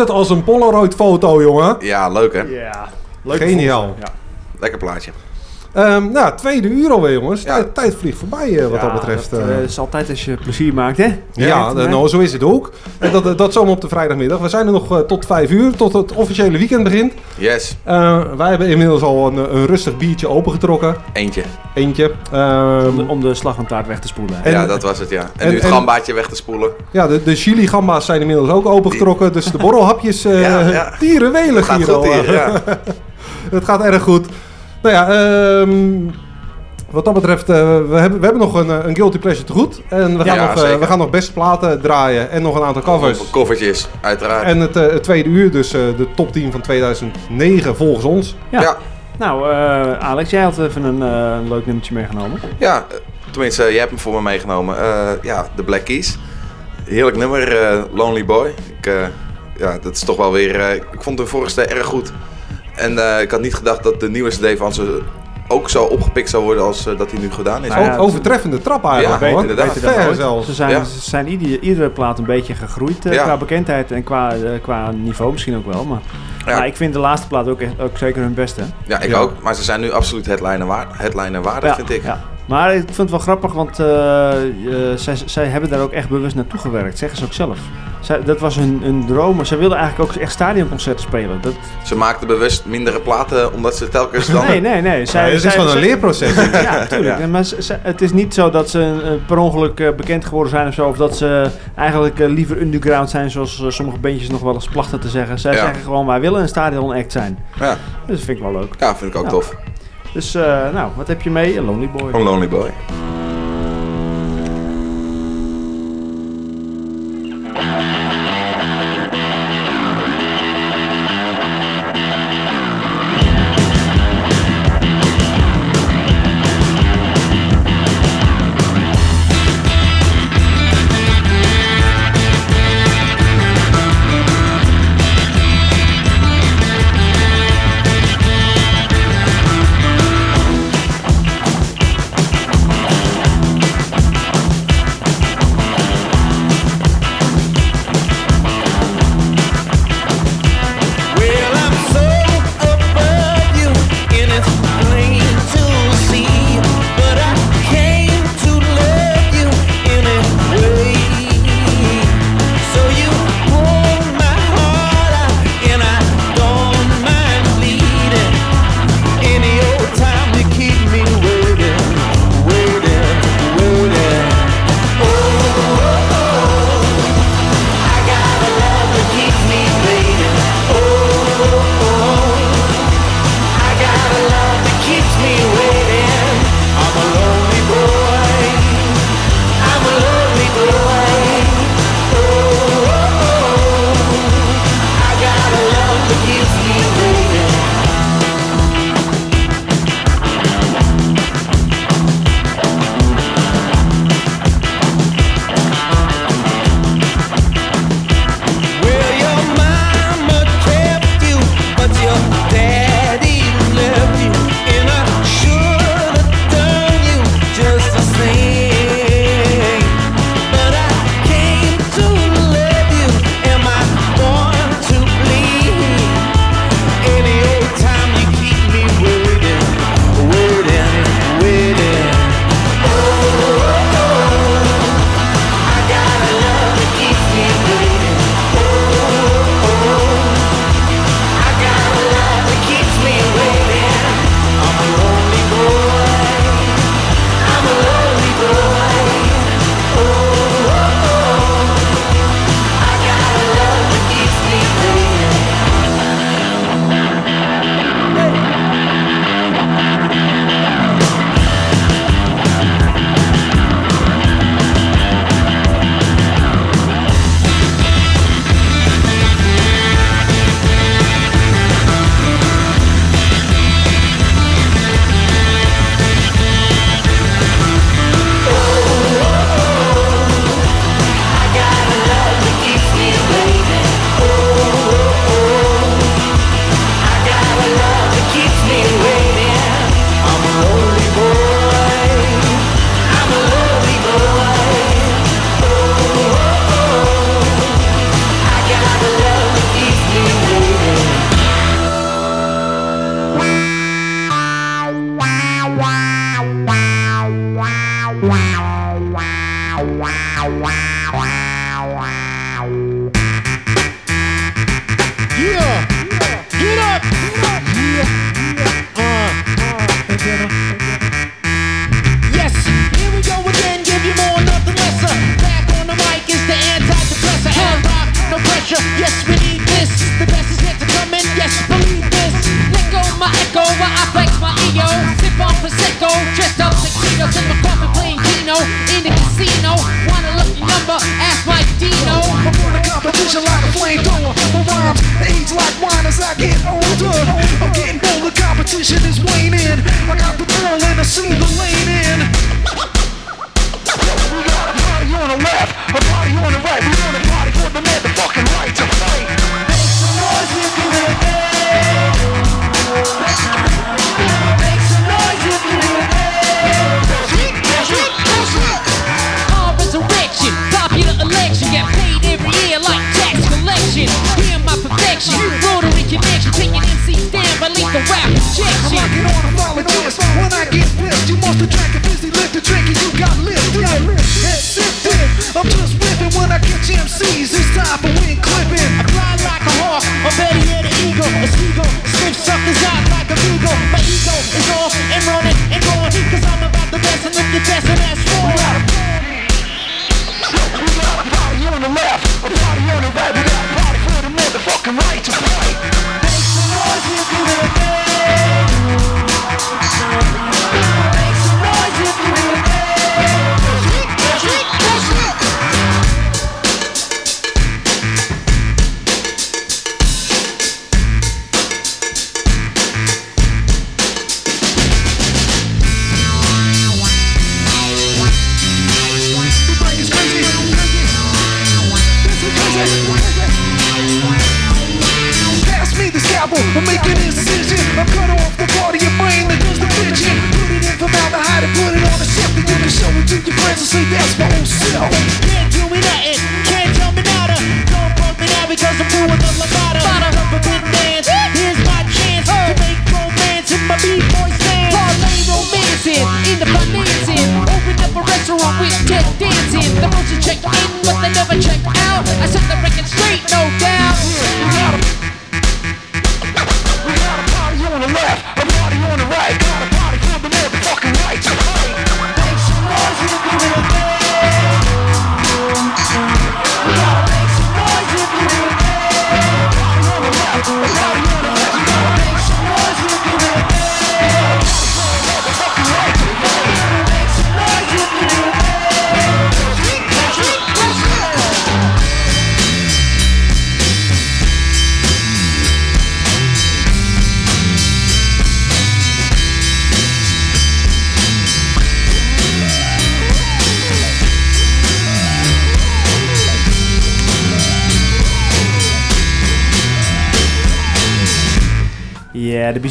Het als een Polaroid foto, jongen. Ja, leuk hè? Ja. Geniaal. Lekker plaatje. Ehm, nou, tweede uur alweer, jongens. Tijd, tijd vliegt voorbij, eh, wat dat betreft. Dat eh. eh, is altijd als je plezier maakt, hè? Ja, hè? nou, zo is het ook. En dat, dat zomaar op de vrijdagmiddag. We zijn er nog eh, tot vijf uur, tot het officiële weekend begint. Yes, Eh, wij hebben inmiddels al een, een rustig biertje opengetrokken. eentje. Eentje. Ehm, Om de, om de slagroomtaart weg te spoelen. En- ja, dat was het ja. En, en- nu het en- gambaatje weg te spoelen. ja, de, de chili gamba's zijn inmiddels ook opengetrokken. Dus de borrelhapjes uh, Ja, Gaat hier goed al. hier, ja. het gaat erg goed. Nou ja, ehm, wat dat betreft, eh, we, hebben, we hebben nog een, eh, een Guilty Pleasure te goed. En we gaan, Ja, nog, eh, we gaan nog beste platen draaien en nog een aantal covers. Koffertjes, uiteraard. En het, eh, het tweede uur, dus eh, de top 10 van 2009 volgens ons. Ja. Ja. Nou, eh, Alex, jij had even een, eh, leuk nummertje meegenomen. Ja, tenminste, jij hebt hem voor me meegenomen. Eh, ja, de Black Keys. Heerlijk nummer, eh, Lonely Boy. Ik, eh, ja, dat is toch wel weer... ik vond de vorige erg goed. En eh, ik had niet gedacht dat de nieuwe CD van ze ook zo opgepikt zou worden als eh, dat hij nu gedaan is. Nou ja, overtreffende trap eigenlijk. Ja, hoor. inderdaad. Beter dan Ver ooit. zelfs. Ze zijn, Ja. ze zijn ieder, iedere plaat een beetje gegroeid eh, Ja. qua bekendheid en qua, eh, qua niveau misschien ook wel. Maar Ja. maar ik vind de laatste plaat ook, echt, ook zeker hun beste. Ja, ik Ja. ook. Maar ze zijn nu absoluut headliner, waar, headliner waardig, Ja, vind ik. ja. Maar ik vind het wel grappig, want eh, eh, zij, zij hebben daar ook echt bewust naartoe gewerkt, zeggen ze ook zelf. Zij, dat was hun, hun droom, maar zij wilden eigenlijk ook echt stadionconcerten spelen. Dat, Ze maakten bewust mindere platen, omdat ze telkens dan... nee, nee, nee. Zij, het is gewoon een leerproces. Ja, natuurlijk. Ja. Maar het is niet zo dat ze per ongeluk eh, bekend geworden zijn of zo. Of dat ze eigenlijk liever underground zijn, zoals sommige bandjes nog wel eens plachten te zeggen. Zij Ja. zeggen gewoon, wij willen een stadion act zijn. Ja. Dus dat vind ik wel leuk. ja, vind ik ook tof. Dus, eh, nou, wat heb je mee? Een Lonely Boy. Een Lonely Boy.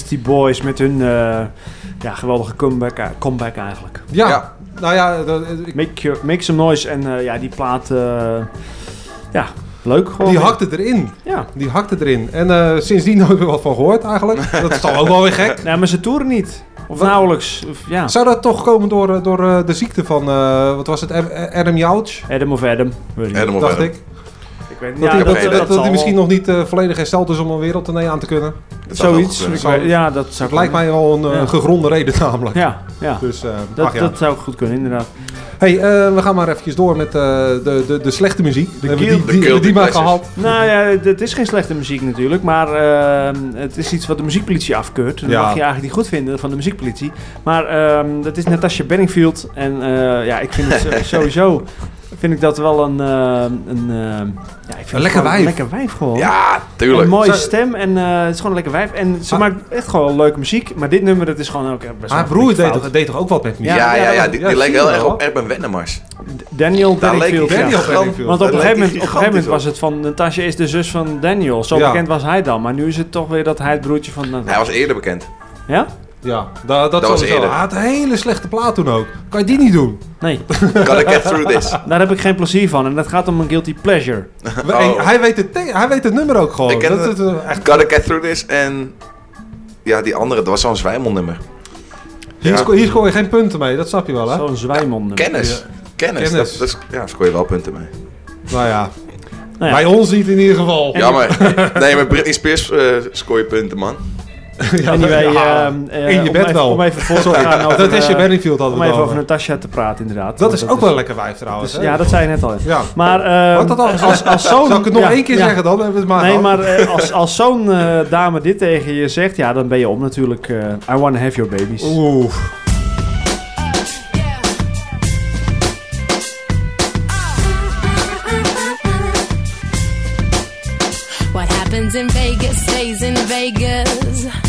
Beastie Boys met hun eh, ja, geweldige comeback, eh, comeback eigenlijk. Ja, nou ja, dat- ik- Make, your- make some noise en eh, ja, die plaat, eh, ja, leuk gewoon. die hakte erin. Ja. Die hakte erin. En eh, sindsdien nooit meer wat van gehoord eigenlijk. Dat is toch ook wel weer gek. Nee, maar ze toeren niet. Of nauwelijks. Of, ja. Zou dat toch komen door, door eh, de ziekte van, eh, wat was het, Ad- Adam Jouch? Adam of Adam. weet ik niet. Adam of Dacht Adam. ik. Ik weet niet. Dat, Ja, hij, dat, dat, dat, dat, dat zal hij misschien nog niet eh, volledig hersteld is om een wereldtournee aan te kunnen. Zou Zoiets. ja, dat zou Dat lijkt mij wel een eh, Ja. gegronde reden namelijk. Ja, ja. Dus, eh, dat, ach ja. dat zou goed kunnen, inderdaad. Hey, eh, we gaan maar eventjes door met eh, de, de, de slechte muziek. De hebben die, die, die maar gehad. Nou ja, het is geen slechte muziek natuurlijk, maar eh, het is iets wat de muziekpolitie afkeurt. Dat Ja. mag je eigenlijk niet goed vinden van de muziekpolitie. Maar ehm, dat is Natasha Bedingfield en eh, ja, ik vind het sowieso vind ik dat wel een, eh, een, eh, ja, ik vind het lekker wijf. Een lekker wijf gewoon. Ja, tuurlijk. Een mooie stem en eh, het is gewoon een lekker wijf. En ze Ah. maakt echt gewoon leuke muziek. Maar dit nummer, dat is gewoon ook best wel broer een deed toch, deed toch ook wat met muziek? Ja, ja, ja, ja, die, die leek zie heel erg wel. op Erben Wennemars. Daniel Bedingfield. ja. Daniel Bedingfield. Want op een, gegeven moment, op een gegeven moment was het van Natasha is de zus van Daniel. Zo bekend was hij dan. Maar nu is het toch weer dat hij het broertje van. Hij was eerder bekend. Ja? Ja, da- dat, Dat was eerder. Hij had een hele slechte plaat toen ook. Kan je die niet doen? Nee. Gotta get through this. Daar heb ik geen plezier van. En dat gaat om een guilty pleasure. Oh. en Hij, weet het hij weet het nummer ook gewoon. Ik ken dat, het. is, eh, echt, Gotta get through this en... Ja, die andere, dat was zo'n zwijmelnummer. hier, Ja. sco- hier scoor je geen punten mee, dat snap je wel hè? Zo'n zwijmond. Kennis. Kennis. Kennis. Dat, dat is, ja, scoor je wel punten mee. Nou ja, Nou ja. bij ons niet in ieder geval. Jammer. nee, met Britney Spears eh scoor je punten, man. Ja, anyway, ja, ehm, eh, in je om bed even- wel. Om even voor te Sorry, gaan over... dat is je eh, Bedingfield hadden Om we het even over. Natasha te praten, inderdaad. Dat is ook wel een lekker wijf trouwens. dat hè? is- ja, dat zei je net al. Ja. Maar Wat dat al? als, als zo'n... Zal ik het nog ja, één keer ja. zeggen dan? Hebben we het maar Nee, maar eh, als, als zo'n eh, dame dit tegen je zegt, ja, dan ben je om natuurlijk. eh, I wanna have your babies. Oeh. What happens in Vegas stays in Vegas.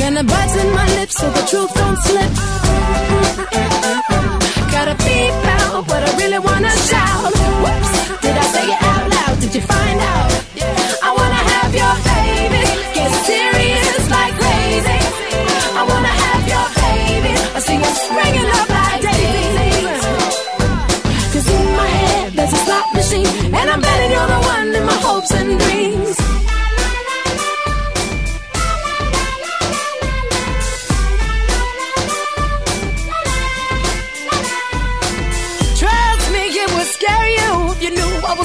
Gonna button my lips so the truth don't slip. Gotta beep out what I really wanna shout. Whoops, did I say it out loud? Did you find out? I wanna have your baby. Get serious like crazy. I wanna have your baby. I see you springing up like daisies. Cause in my head there's a slot machine. And I'm betting you're the one in my hopes and dreams.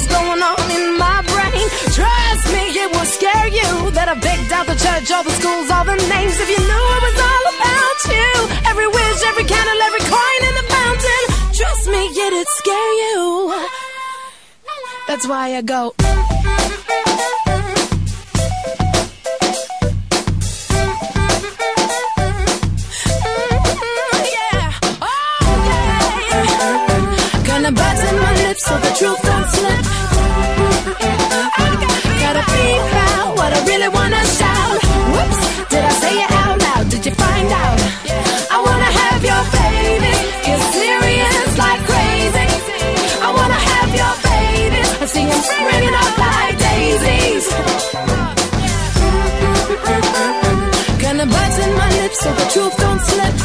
Was going on in my brain. Trust me, it would scare you that I picked out the church, all the schools, all the names. If you knew it was all about you, every wish, every candle, every coin in the fountain. Trust me, it'd scare you. That's why I go. Oh, Gonna button my lips so the truth don't slip. Gotta beep out what I really wanna shout. Whoops, did I say it out loud? Did you find out? I wanna have your baby. Get serious like crazy. I wanna have your baby. I see him springing up like daisies. Gonna button my lips so the truth don't slip.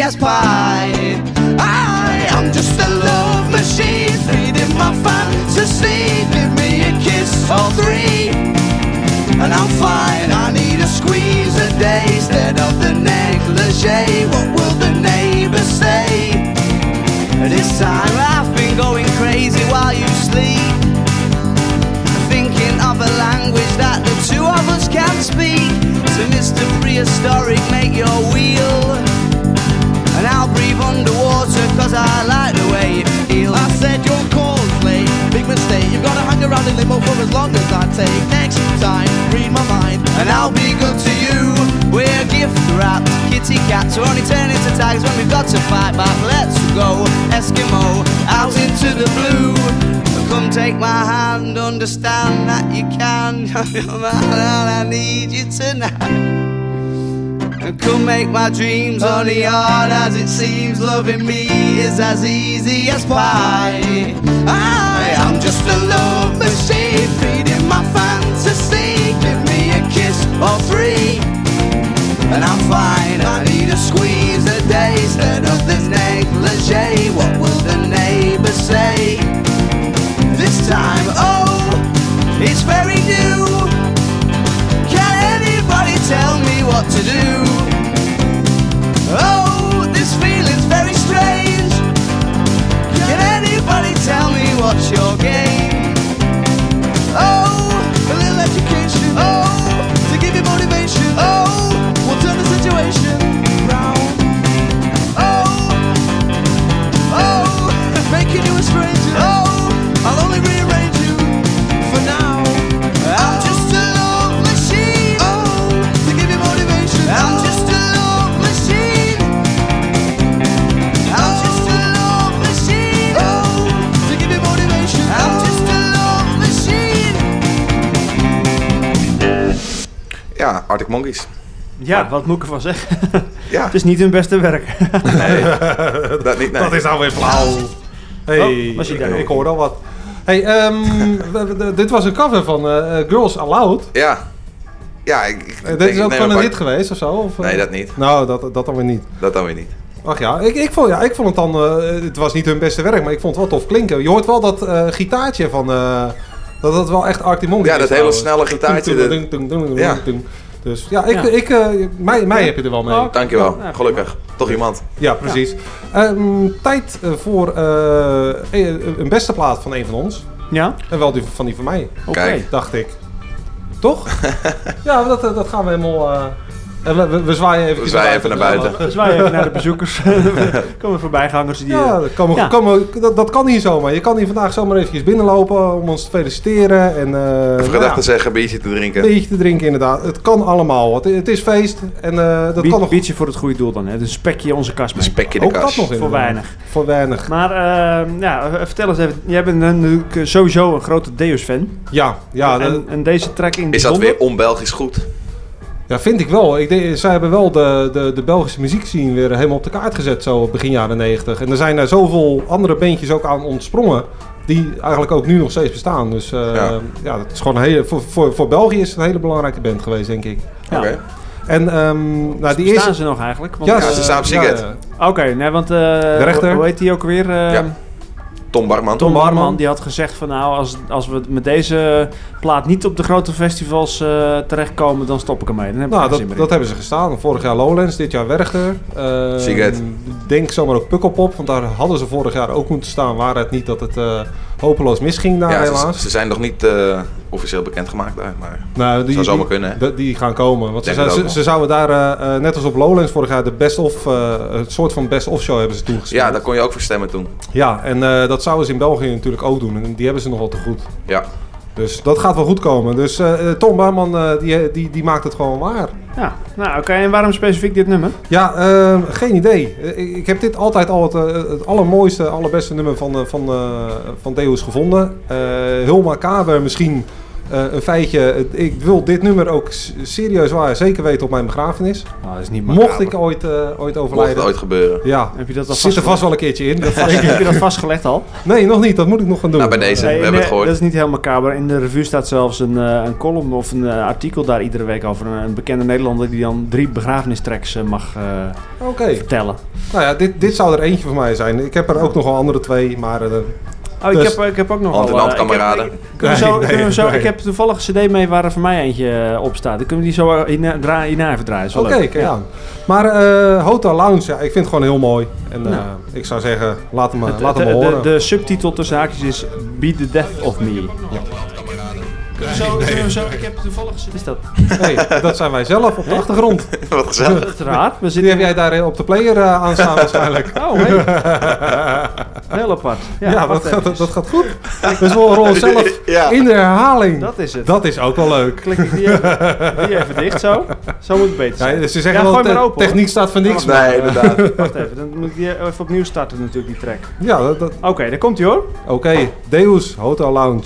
Yes Pod. You're my man, I need you tonight. Come make my dreams only hard as it seems. Loving me is as easy as pie. I am just a love machine, feeding my fantasy. Give me a kiss or three, and I'm fine. I need a squeeze a day instead of this negligee. What will the neighbors say? this time. Oh, it's very new. To do? Oh, this feeling's very strange. Can anybody tell me what's your game? Arctic Monkeys. Ja, wat moet ik ervan zeggen? Ja. Het is niet hun beste werk. Nee, dat niet, nee. Dat is nou weer flauw. Hey, Oh, nog? ik hoor al wat. Hey, ehm, dit was een cover van eh, eh, Girls Aloud. Ja. Ja, ik, ik Eh, denk- dit is ook gewoon een hit geweest of zo? Of? Nee, dat niet. Nou, dat, dat dan weer niet. Dat dan weer niet. Ach ja, ik, ik, vond, ja, ik vond het dan... eh, het was niet hun beste werk, maar ik vond het wel tof klinken. Je hoort wel dat eh, gitaartje van... eh, dat dat wel echt Arctic Monkeys Ja, dat is hele snelle gitaartje, Ja. Dus ja, ik, Ja. ik, eh, mij, mij heb je er wel mee. Dankjewel. Gelukkig. Toch iemand. Ja, precies. Ehm, tijd eh, voor eh, een beste plaat van een van ons. Ja? En wel die van die van mij. Oké. Dacht ik. Toch? ja, dat, dat gaan we helemaal... eh, en we, we, we zwaaien even, We zwaaien even naar buiten. We zwaaien even naar de bezoekers. komen voorbijgangers die... Ja, eh, dat kan, ja. Komen, dat, dat kan hier zomaar. Je kan hier vandaag zomaar eventjes binnenlopen om ons te feliciteren. En, eh, Even nou ja, te zeggen, biertje te een drinken. beetje te drinken inderdaad. Het kan allemaal. Het, het is feest. En eh, dat kan nog... Biertje voor het goede doel dan, hè? Dus spekje onze kast mee. Spekje de Ook kas. dat nog Voor weinig. Voor weinig. Maar eh, ja, eh, vertel eens even. Jij bent natuurlijk eh, sowieso een grote Deus-fan. Ja, ja, en, en deze track in Is dat weer on-Belgisch goed? Ja, vind ik wel. Ik denk, zij hebben wel de, de, de Belgische muziekscene weer helemaal op de kaart gezet, zo begin jaren 90. En er zijn er zoveel andere bandjes ook aan ontsprongen, die eigenlijk ook nu nog steeds bestaan. Dus eh, ja. Ja. dat is gewoon een hele, voor, voor, voor België is het een hele belangrijke band geweest, denk ik. Ja. Oké. En ehm, nou, die eerste... ze nog eigenlijk? Want, Ja, eh, ze staan op. Oké, nee, want... eh, rechter? Hoe heet die ook weer? Eh, Ja. Tom Barman. Tom Barman. Die had gezegd van nou, als, als we met deze plaat niet op de grote festivals eh, terechtkomen, dan stop ik ermee. Dan heb Nou, geen dat, zin meer dat hebben ze gestaan. Vorig jaar Lowlands, dit jaar Werchter. Siget. Denk zomaar ook Pukkelpop, want daar hadden ze vorig jaar ook moeten staan. Waar het niet dat het eh, hopeloos misging daar ja, helaas. ze, ze zijn nog niet eh, officieel bekendgemaakt daar, maar Nou, die, zou zomaar kunnen. die gaan komen. Want ze, ze, zouden daar, eh, eh, net als op Lowlands vorig jaar, de best-of, eh, een soort van best-of show hebben ze toen gespeeld. Ja, daar kon je ook voor stemmen toen. Ja, en dat zouden ze in België natuurlijk ook doen. En die hebben ze nog wel te goed. Ja. Dus dat gaat wel goed komen. Dus eh, eh, Tom Barman, eh, die, die, die maakt het gewoon waar. Ja, nou oké, en waarom specifiek dit nummer? Ja, eh, geen idee. Ik, ik heb dit altijd al het, het allermooiste, allerbeste nummer van, van, van Deus gevonden. Heel macaber misschien Eh, een feitje, ik wil dit nummer ook serieus waar zeker weten op mijn begrafenis. Nou, dat is niet Mocht ik ooit, eh, ooit Mocht overlijden. het ooit gebeuren. Ja, Heb je dat al zit er vast wel een keertje in. Dat Vast- heb je dat vastgelegd al? Nee, nog niet. Dat moet ik nog gaan doen. Nou, bij deze. Nee, we hebben nee, het gehoord. Dat is niet helemaal macaber. In de revue staat zelfs een, eh, een column of een artikel daar iedere week over een, een bekende Nederlander die dan drie begrafenistracks mag eh, Oké. vertellen. Nou ja, dit, dit zou er eentje van mij zijn. Ik heb er ook nog wel andere twee, maar... eh, Oh, ik, dus- heb, ik heb ook nog Hand in hand, eh, ik heb- kameraden. ik- kunnen we Nee, zo, nee, kunnen we zo, nee. Ik heb toevallig een cd mee waar er voor mij eentje eh, op staat. Dan kunnen we die zo hierna, dra- hierna even draaien. Oké, kijk. Maar eh, Hotel Lounge, ja, ik vind het gewoon heel mooi. En eh, Nou. ik zou zeggen, laat hem, Het- laat hem de, maar de, horen. de subtitel tussen haakjes is Be the Death of Me. Zo, kunnen we zo, ik heb toevallig... Is dat? Hey, dat zijn wij zelf op de achtergrond. Wat gezellig. Dat is raar. We Die zitten... heb jij daar eh, op de player eh, aan staan waarschijnlijk. Oh, hey. Heel apart. Ja, Ja, dat, gaat, dat gaat goed. Dus we horen onszelf Ja. in de herhaling. Dat is het. Dat is ook wel leuk. Klik ik die even, die even dicht zo. Zo moet het beter Ja, zijn. ze zeggen Ja, wel, te- open, hoor. techniek staat voor niks. Nee, maar, inderdaad. Wacht even, dan moet ik die even opnieuw starten natuurlijk, die track. Ja, dat- dat- Oké, daar komt hij hoor. oké. Deus, Hotel Lounge.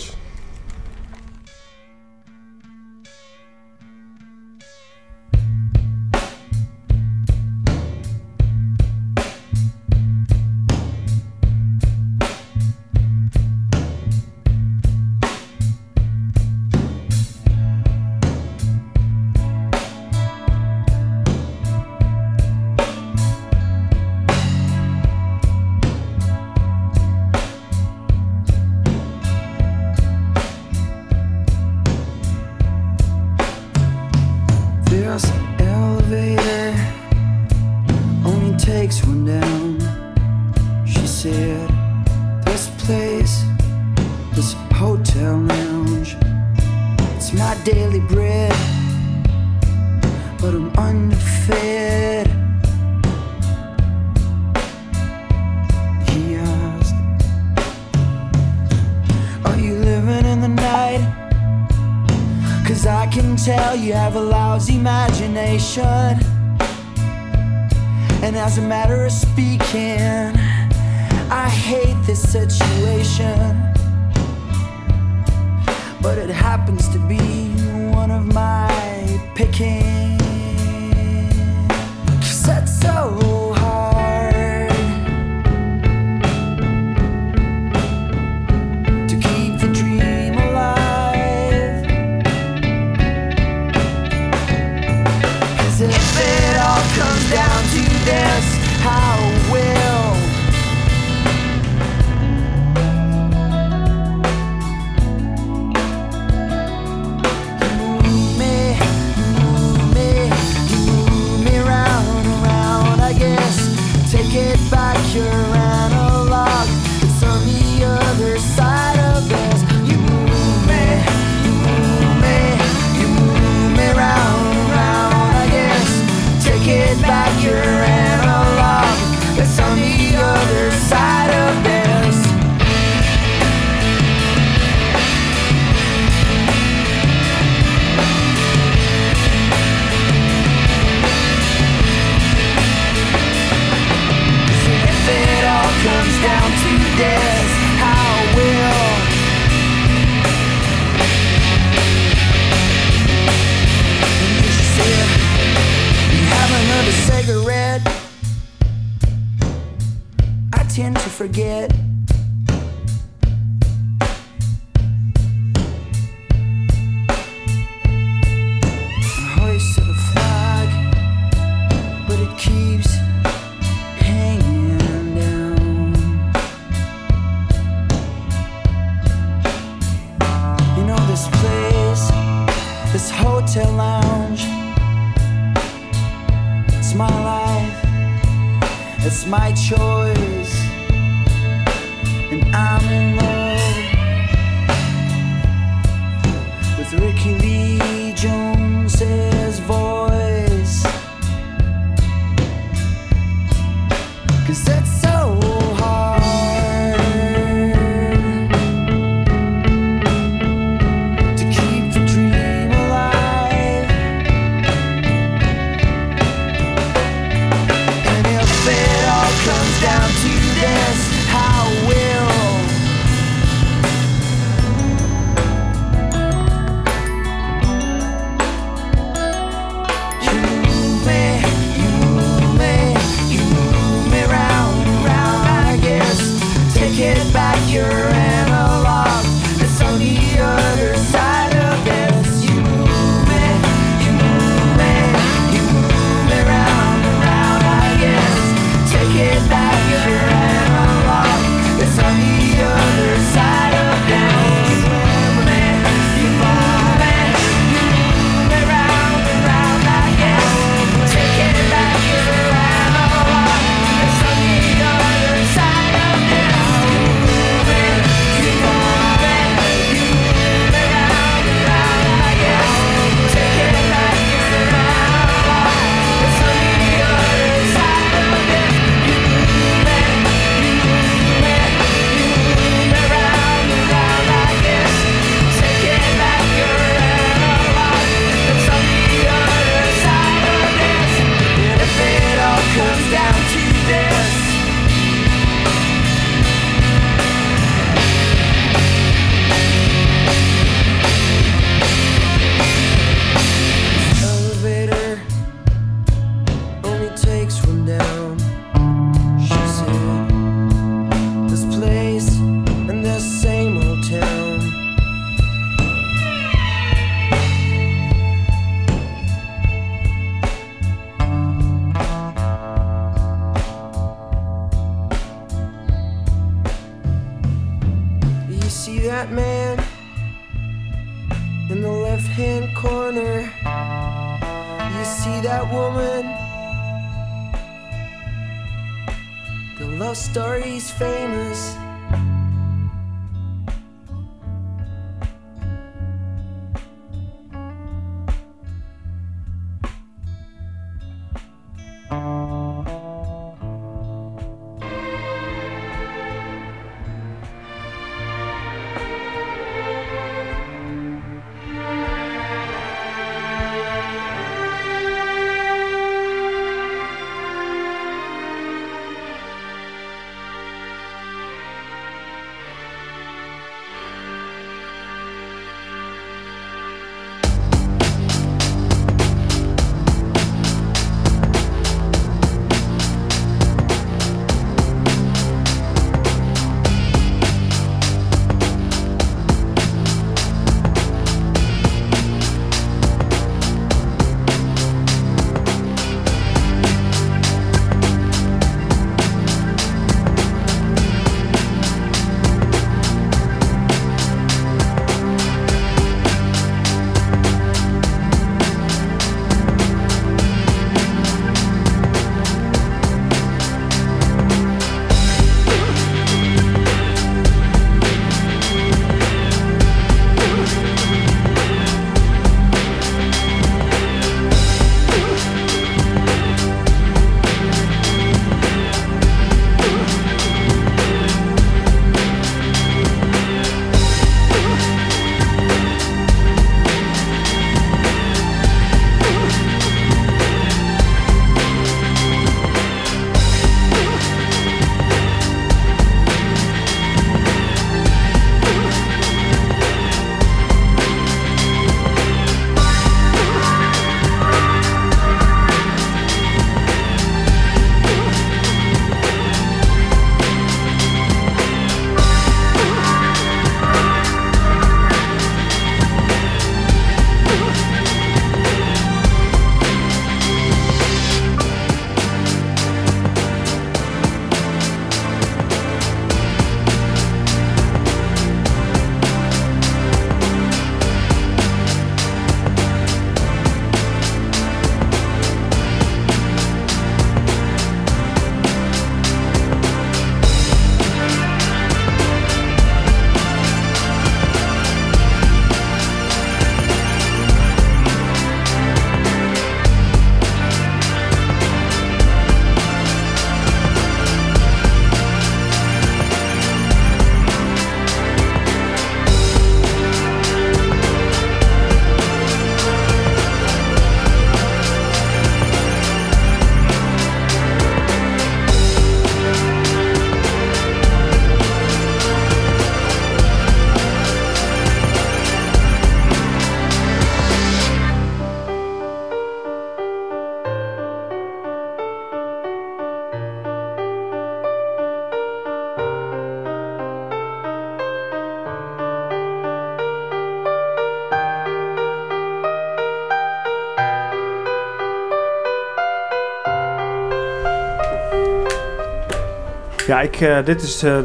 Ja, ik, eh, dit is eh,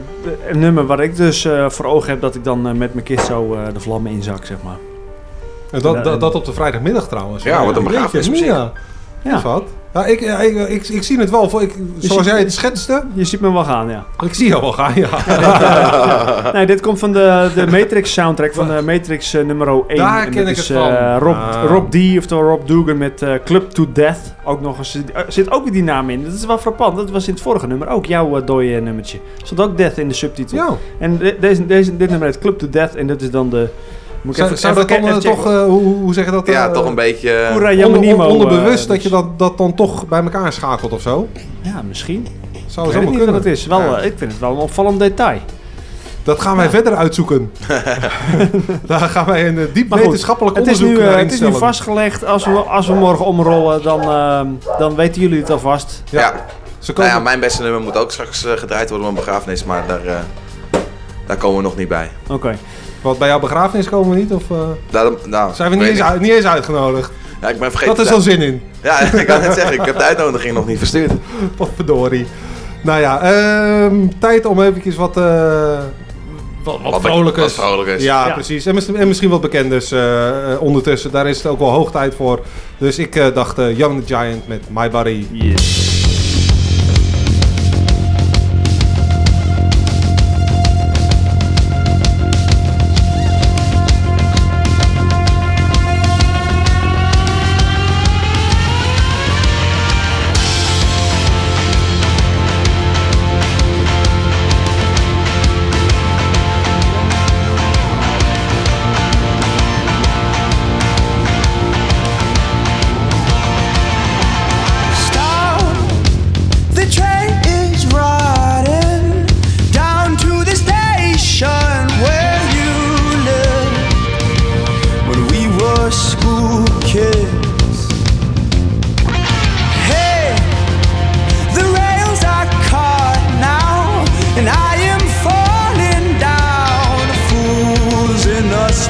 een nummer waar ik dus eh, voor ogen heb dat ik dan met mijn kist zo eh, de vlammen inzak, zeg maar. En dat, dat, en- dat op de vrijdagmiddag trouwens. Ja, wat een begrafenismuziek. Mina. Ja. Ja. Wat? Ja, ik, ja, ik, ik, ik zie het wel. voor- Ik, zoals ziet- jij het schetste. Je ziet me wel gaan, ja. Ik zie jou wel gaan, ja. Ja, Nee, dit komt van de, de Matrix soundtrack van de Matrix eh, nummer 1. Daar En ken dat ik is, het van. eh, Rob, Ah. Rob D, oftewel Rob Dugan met eh, Club to Death. Ook nog eens, er zit ook weer die naam in. Dat is wel frappant. Dat was in het vorige nummer ook jouw uh, dode nummertje. Er stond ook Death in de subtitel. Ja. En de- deze, deze, dit nummer heet Club to Death en dit is dan de... Moet ik Zou, zou dat dan even toch, eh, hoe, hoe zeg je dat? Ja, eh, toch een beetje... eh, onder, onderbewust dat je dat, dat dan toch bij elkaar schakelt of zo? Ja, misschien. Zou Ik zo weet wel niet kunnen. wat het is. Wel, Ja. ik vind het wel een opvallend detail. Dat gaan wij verder uitzoeken. Daar gaan wij een diep goed, wetenschappelijk het is, onderzoek nu, naar het is nu vastgelegd. Als we, als we morgen omrollen, dan, eh, dan weten jullie het alvast. Ja. Ze Nou ja, mijn beste nummer moet ook straks gedraaid worden op een begrafenis, maar daar, eh, daar komen we nog niet bij. Oké. Wat, bij jouw begrafenis komen we niet? Of, eh, Daar, nou, zijn we niet eens, niet eens uitgenodigd? Ja, ik ben vergeten. Dat is al zin in. Ja, ik kan net zeggen, ik heb de uitnodiging nog niet verstuurd. Wat verdorie. Nou ja, ehm, tijd om eventjes wat, eh, wat, wat Wat- vrolijkers. wat vrolijkers. Ja, Ja. precies. En, mis- en misschien wat bekenders eh, eh, ondertussen. Daar is het ook wel hoog tijd voor. Dus ik eh, dacht eh, Young the Giant met My Body. Stop.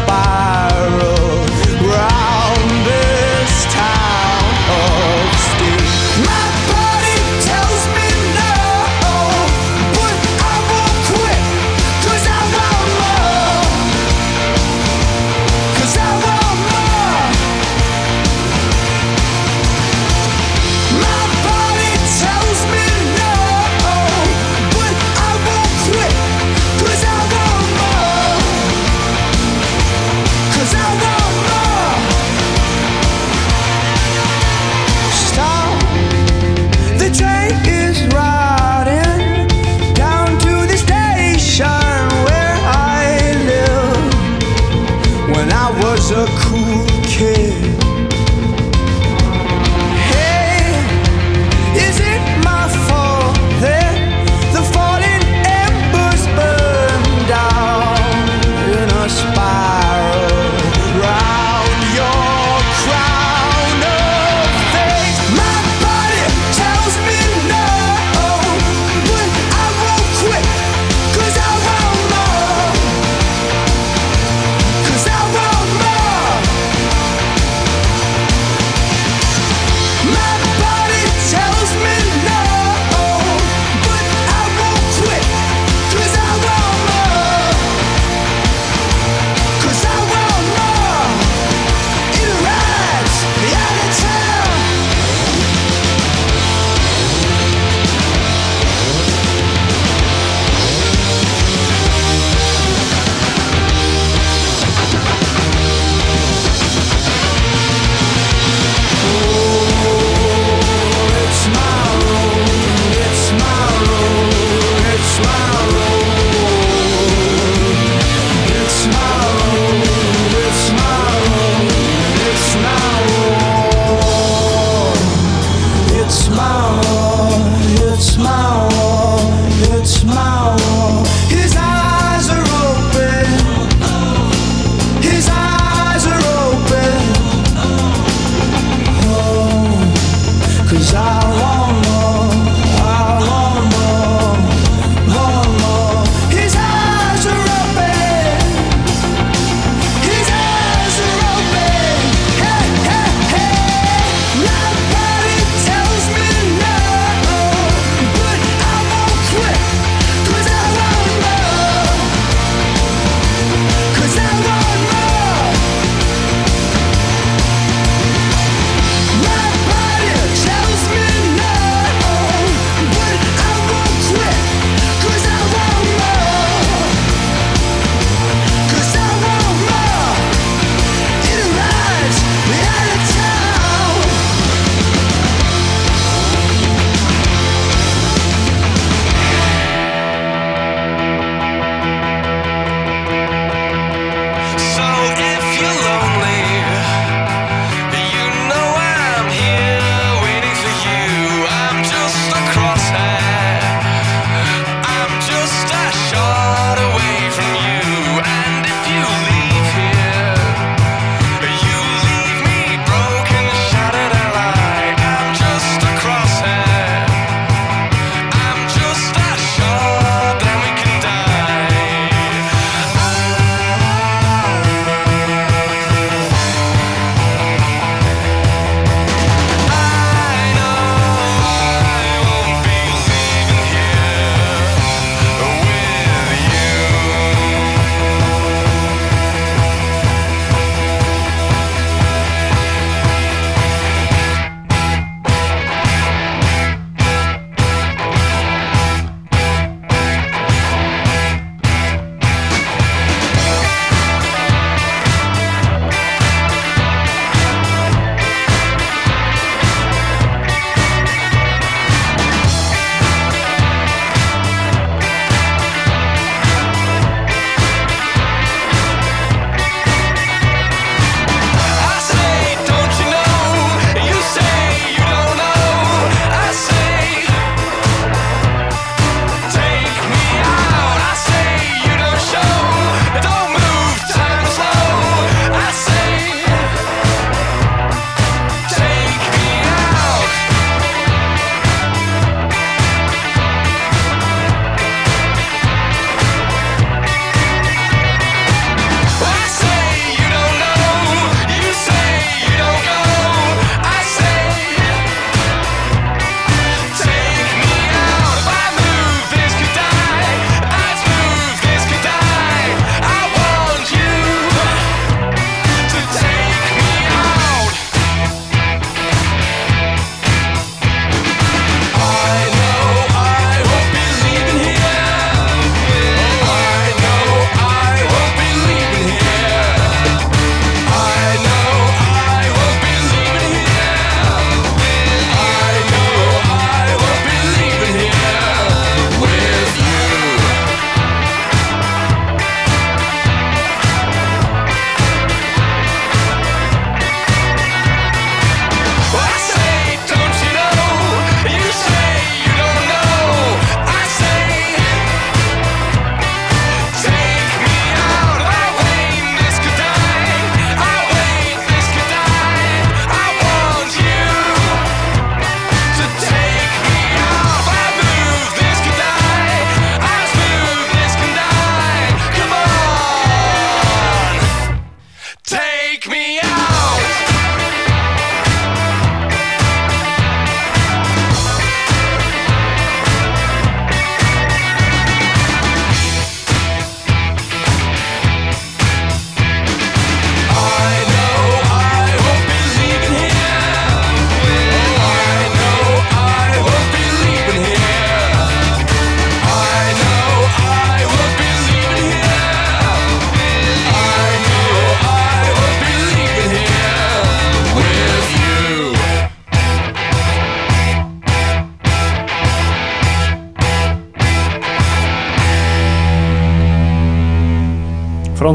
acabar.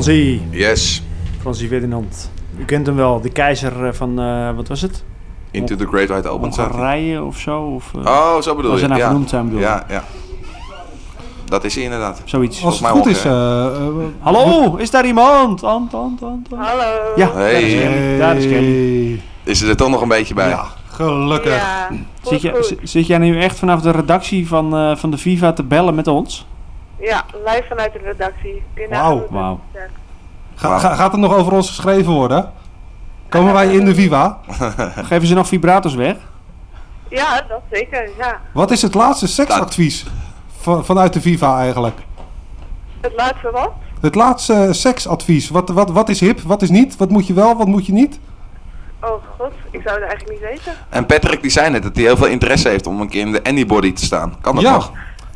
Fransie. Yes. Fransie Ferdinand. U kent hem wel, de keizer eh, van, eh, wat was het? Into the Great White hij. Hongarije of zo? Of, eh, Oh, zo bedoel als je. ze nou ja. vernoemd zijn, bedoel je? Ja, ja. Dat is hij inderdaad. Zoiets. Als het goed is... Hallo, is daar iemand? Ant, Ant, Ant, Ant. Hallo. Ja, Hey. daar is Kelly. Daar is er toch nog een beetje bij? Ja, gelukkig. Ja, Zit, je, zit jij nu echt vanaf de redactie van, eh, van de Viva te bellen met ons? Ja, live vanuit de redactie. Wauw. Wauw. Werkt? Ga- ga- gaat er nog over ons geschreven worden? Komen wij in de Viva? Geven ze nog vibrators weg? Ja, dat zeker, ja. Wat is het laatste seksadvies van, vanuit de Viva eigenlijk? Het laatste wat? Het laatste seksadvies. Wat, wat, wat is hip, wat is niet? Wat moet je wel, wat moet je niet? Oh god, ik zou het eigenlijk niet weten. En Patrick die zei net dat hij heel veel interesse heeft om een keer in de Anybody te staan. Kan dat ja. nog?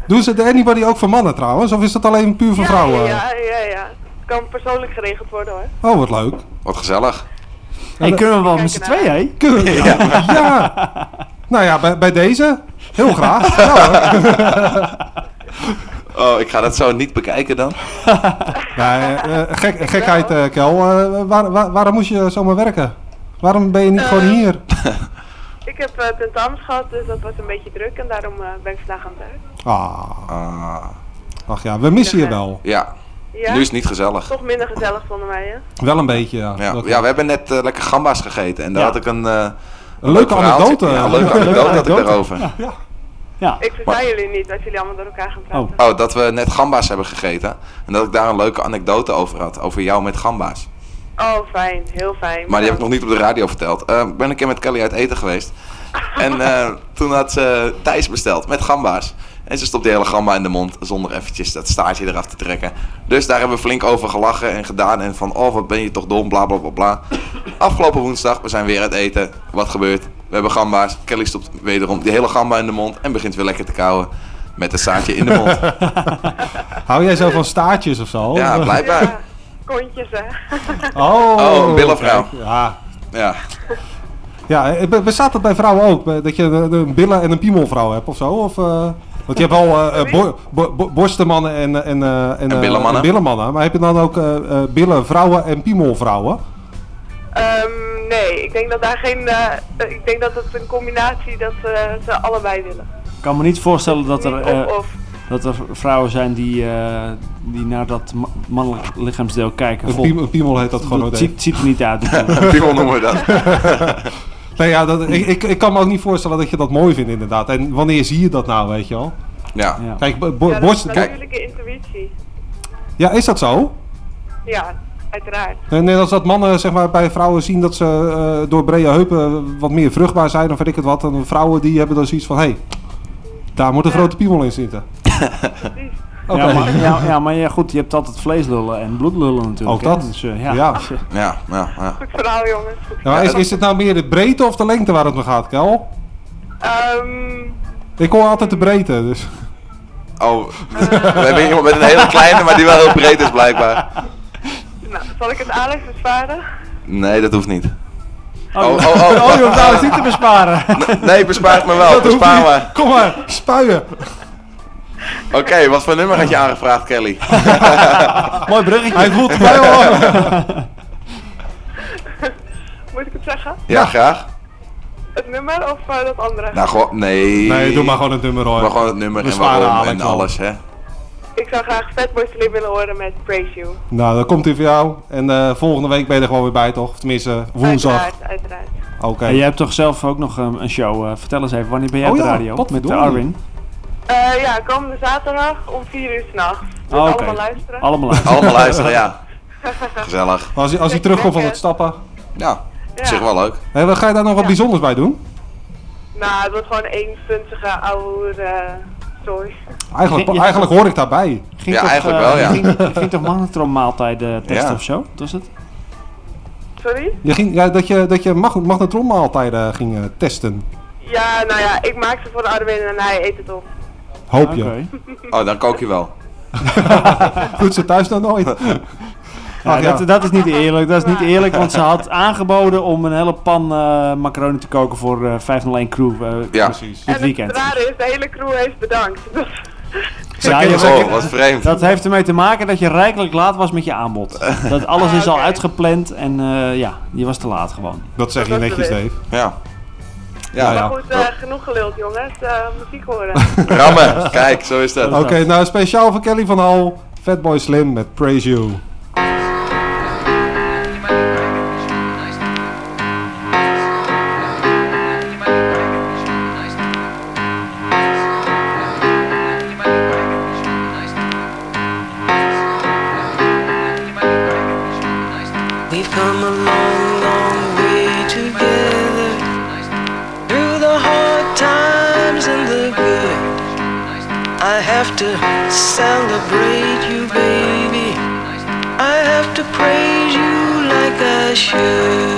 Doen ze de anybody ook voor mannen trouwens? Of is dat alleen puur voor ja, vrouwen? Ja, ja, ja. Het kan persoonlijk geregeld worden hoor. Oh, wat leuk. Wat gezellig. Hey, kunnen we wel met z'n tweeën, hè? Kunnen we- ja. ja. Nou ja, bij, bij deze. Heel graag. Ja. Oh, ik ga dat zo niet bekijken dan. Ja, eh, gek, gekheid, eh, Kel. Eh, waar, waar- waarom moest je zomaar werken? Waarom ben je niet gewoon hier? Ik heb uh, tentamens gehad, dus dat was een beetje druk en daarom eh, ben ik vandaag aan het werk. Ah. Ach ja, we missen je wel. Ja. Ja? Nu is het niet gezellig. Toch minder gezellig vonden wij, hè? Wel een beetje, ja. Ja, Dat- ja we hebben net eh, lekker gamba's gegeten. En daar Ja. had ik een... eh, Een leuke anekdote. Ja, een leuke anekdote had ik daarover. Ja. Ik versta jullie niet als jullie allemaal door elkaar gaan praten. Oh, dat we net gamba's hebben gegeten. En dat ik daar een leuke anekdote over had. Over jou met gamba's. Oh, fijn. Heel fijn. Maar die heb ik nog niet op de radio verteld. Eh, ik ben een keer met Kelly uit eten geweest. En eh, toen had ze Thijs besteld met gamba's. En ze stopt die hele gamba in de mond zonder eventjes dat staartje eraf te trekken. Dus daar hebben we flink over gelachen en gedaan. En van, oh wat ben je toch dom, bla bla bla bla. Afgelopen woensdag, we zijn weer aan het eten. Wat gebeurt? We hebben gamba's. Kelly stopt wederom die hele gamba in de mond. En begint weer lekker te kauwen. Met een staartje in de mond. Hou jij zo van staartjes of zo? Ja, blijkbaar. Kontjes, hè? Oh, Oh, een billenvrouw. kijk, Ja. Ja. Ja, eh, be- bestaat dat bij vrouwen ook? Be- Dat je een, een billen- en een piemelvrouw hebt of zo? Of, eh, want je hebt wel eh, eh, bo- bo- bo- borstenmannen en, en, eh, en, eh, billenmannen. en billenmannen. Maar heb je dan ook eh, eh, billenvrouwen en piemelvrouwen? Ehm, nee, ik denk dat daar geen... eh, eh, ik denk dat het een combinatie dat eh, ze allebei willen. Ik kan me niet voorstellen dat er, Niet eh, of, of. dat er vrouwen zijn die, eh, die naar dat ma- mannelijk lichaamsdeel kijken. Een piemel, heet dat gewoon ook. Het ziet, ziet er niet uit. Een piemel noemen we dat. Nee, ja, dat, ik, ik, ik kan me ook niet voorstellen dat je dat mooi vindt inderdaad. En wanneer zie je dat nou, weet je wel? Ja. Kijk, bo- bo- ja, dat borst... is natuurlijke intuïtie. ja, is dat zo? Ja, uiteraard. En net als dat mannen zeg maar, bij vrouwen zien dat ze eh, door brede heupen wat meer vruchtbaar zijn of weet ik het wat. En vrouwen die hebben dan zoiets van, hé, hey, daar moet een grote piemel in zitten. Ja, maar, ja, ja, maar ja, goed, je hebt altijd vleeslullen en bloedlullen natuurlijk. Ook dat. Dus, eh, ja. Ja. Ja, ja, ja. Goed verhaal, jongens. Goed Ja, maar is, is het nou meer de breedte of de lengte waar het om gaat, Kel? Ehm, Ik hoor altijd de breedte, dus... Oh, we hebben iemand met een hele kleine, maar die wel heel breed is blijkbaar. nou, zal ik het Alex besparen? Nee, dat hoeft niet. Oh, oh, oh, je hoeft Alex niet te besparen. Nee, bespaar het me wel. Dat Bespaar maar. Kom maar, spuien. Oké, wat voor nummer had je aangevraagd, Kelly? Mooi bruggetje. Hij voelt erbij hoor. Moet ik het zeggen? Ja, graag. Het nummer of eh, dat andere? Nou, gewoon, nee. Nee, doe maar gewoon het nummer hoor. Maar gewoon het nummer We en waarom en alles, hè. Ik zou graag Fatboy Slim willen horen met Praise You. Nou, dan komt hij voor jou. En eh, volgende week ben je er gewoon weer bij, toch? Of tenminste, woensdag. Uiteraard, uiteraard. Oké. En jij hebt toch zelf ook nog um, een show. eh, vertel eens even, wanneer ben jij Oh op de radio? wat Met. Arwin. Eh, ja, komende zaterdag om 4 uur s'nachts. Dus Oh, oké. allemaal luisteren. Allemaal luisteren. Allemaal luisteren, ja. Gezellig. Als, hij- als hij terugkomt van het stappen. Ja, Ja. zeg wel leuk. Wat ga je daar nog wat bijzonders bij doen? Nou, het wordt gewoon één puntige oude uh, story. Eigenlijk, Ja. eigenlijk hoor ik daarbij. Ging Ja, toch, eigenlijk eh, wel, ja. Je ging, je ging toch magnetronmaaltijden testen Ja. of zo? Wat was het? Sorry? Je ging, ja, dat je, dat je mag, magnetronmaaltijden ging eh, testen. Ja, nou ja, ik maak ze voor de Arwin en hij eet het op. Hoop je. Oh, dan kook je wel. Goed ze thuis nog nooit. Dat, is niet eerlijk. Dat is niet eerlijk, want ze had aangeboden om een hele pan eh, macaroni te koken voor eh, 501 crew eh, ja. precies. dit weekend. En het rare is, de hele crew heeft bedankt. Ja, oh, wat vreemd. Dat heeft ermee te maken dat je rijkelijk laat was met je aanbod. Ah, dat alles is al uitgepland en ja, je was te laat gewoon. Dat zeg je netjes, Dave. Ja. Ja, maar goed, eh, genoeg geluld jongens. Uh, muziek horen. Rammen, kijk, zo is dat. Oké, nou speciaal voor Kelly van Al Fatboy Slim met Praise You. shine.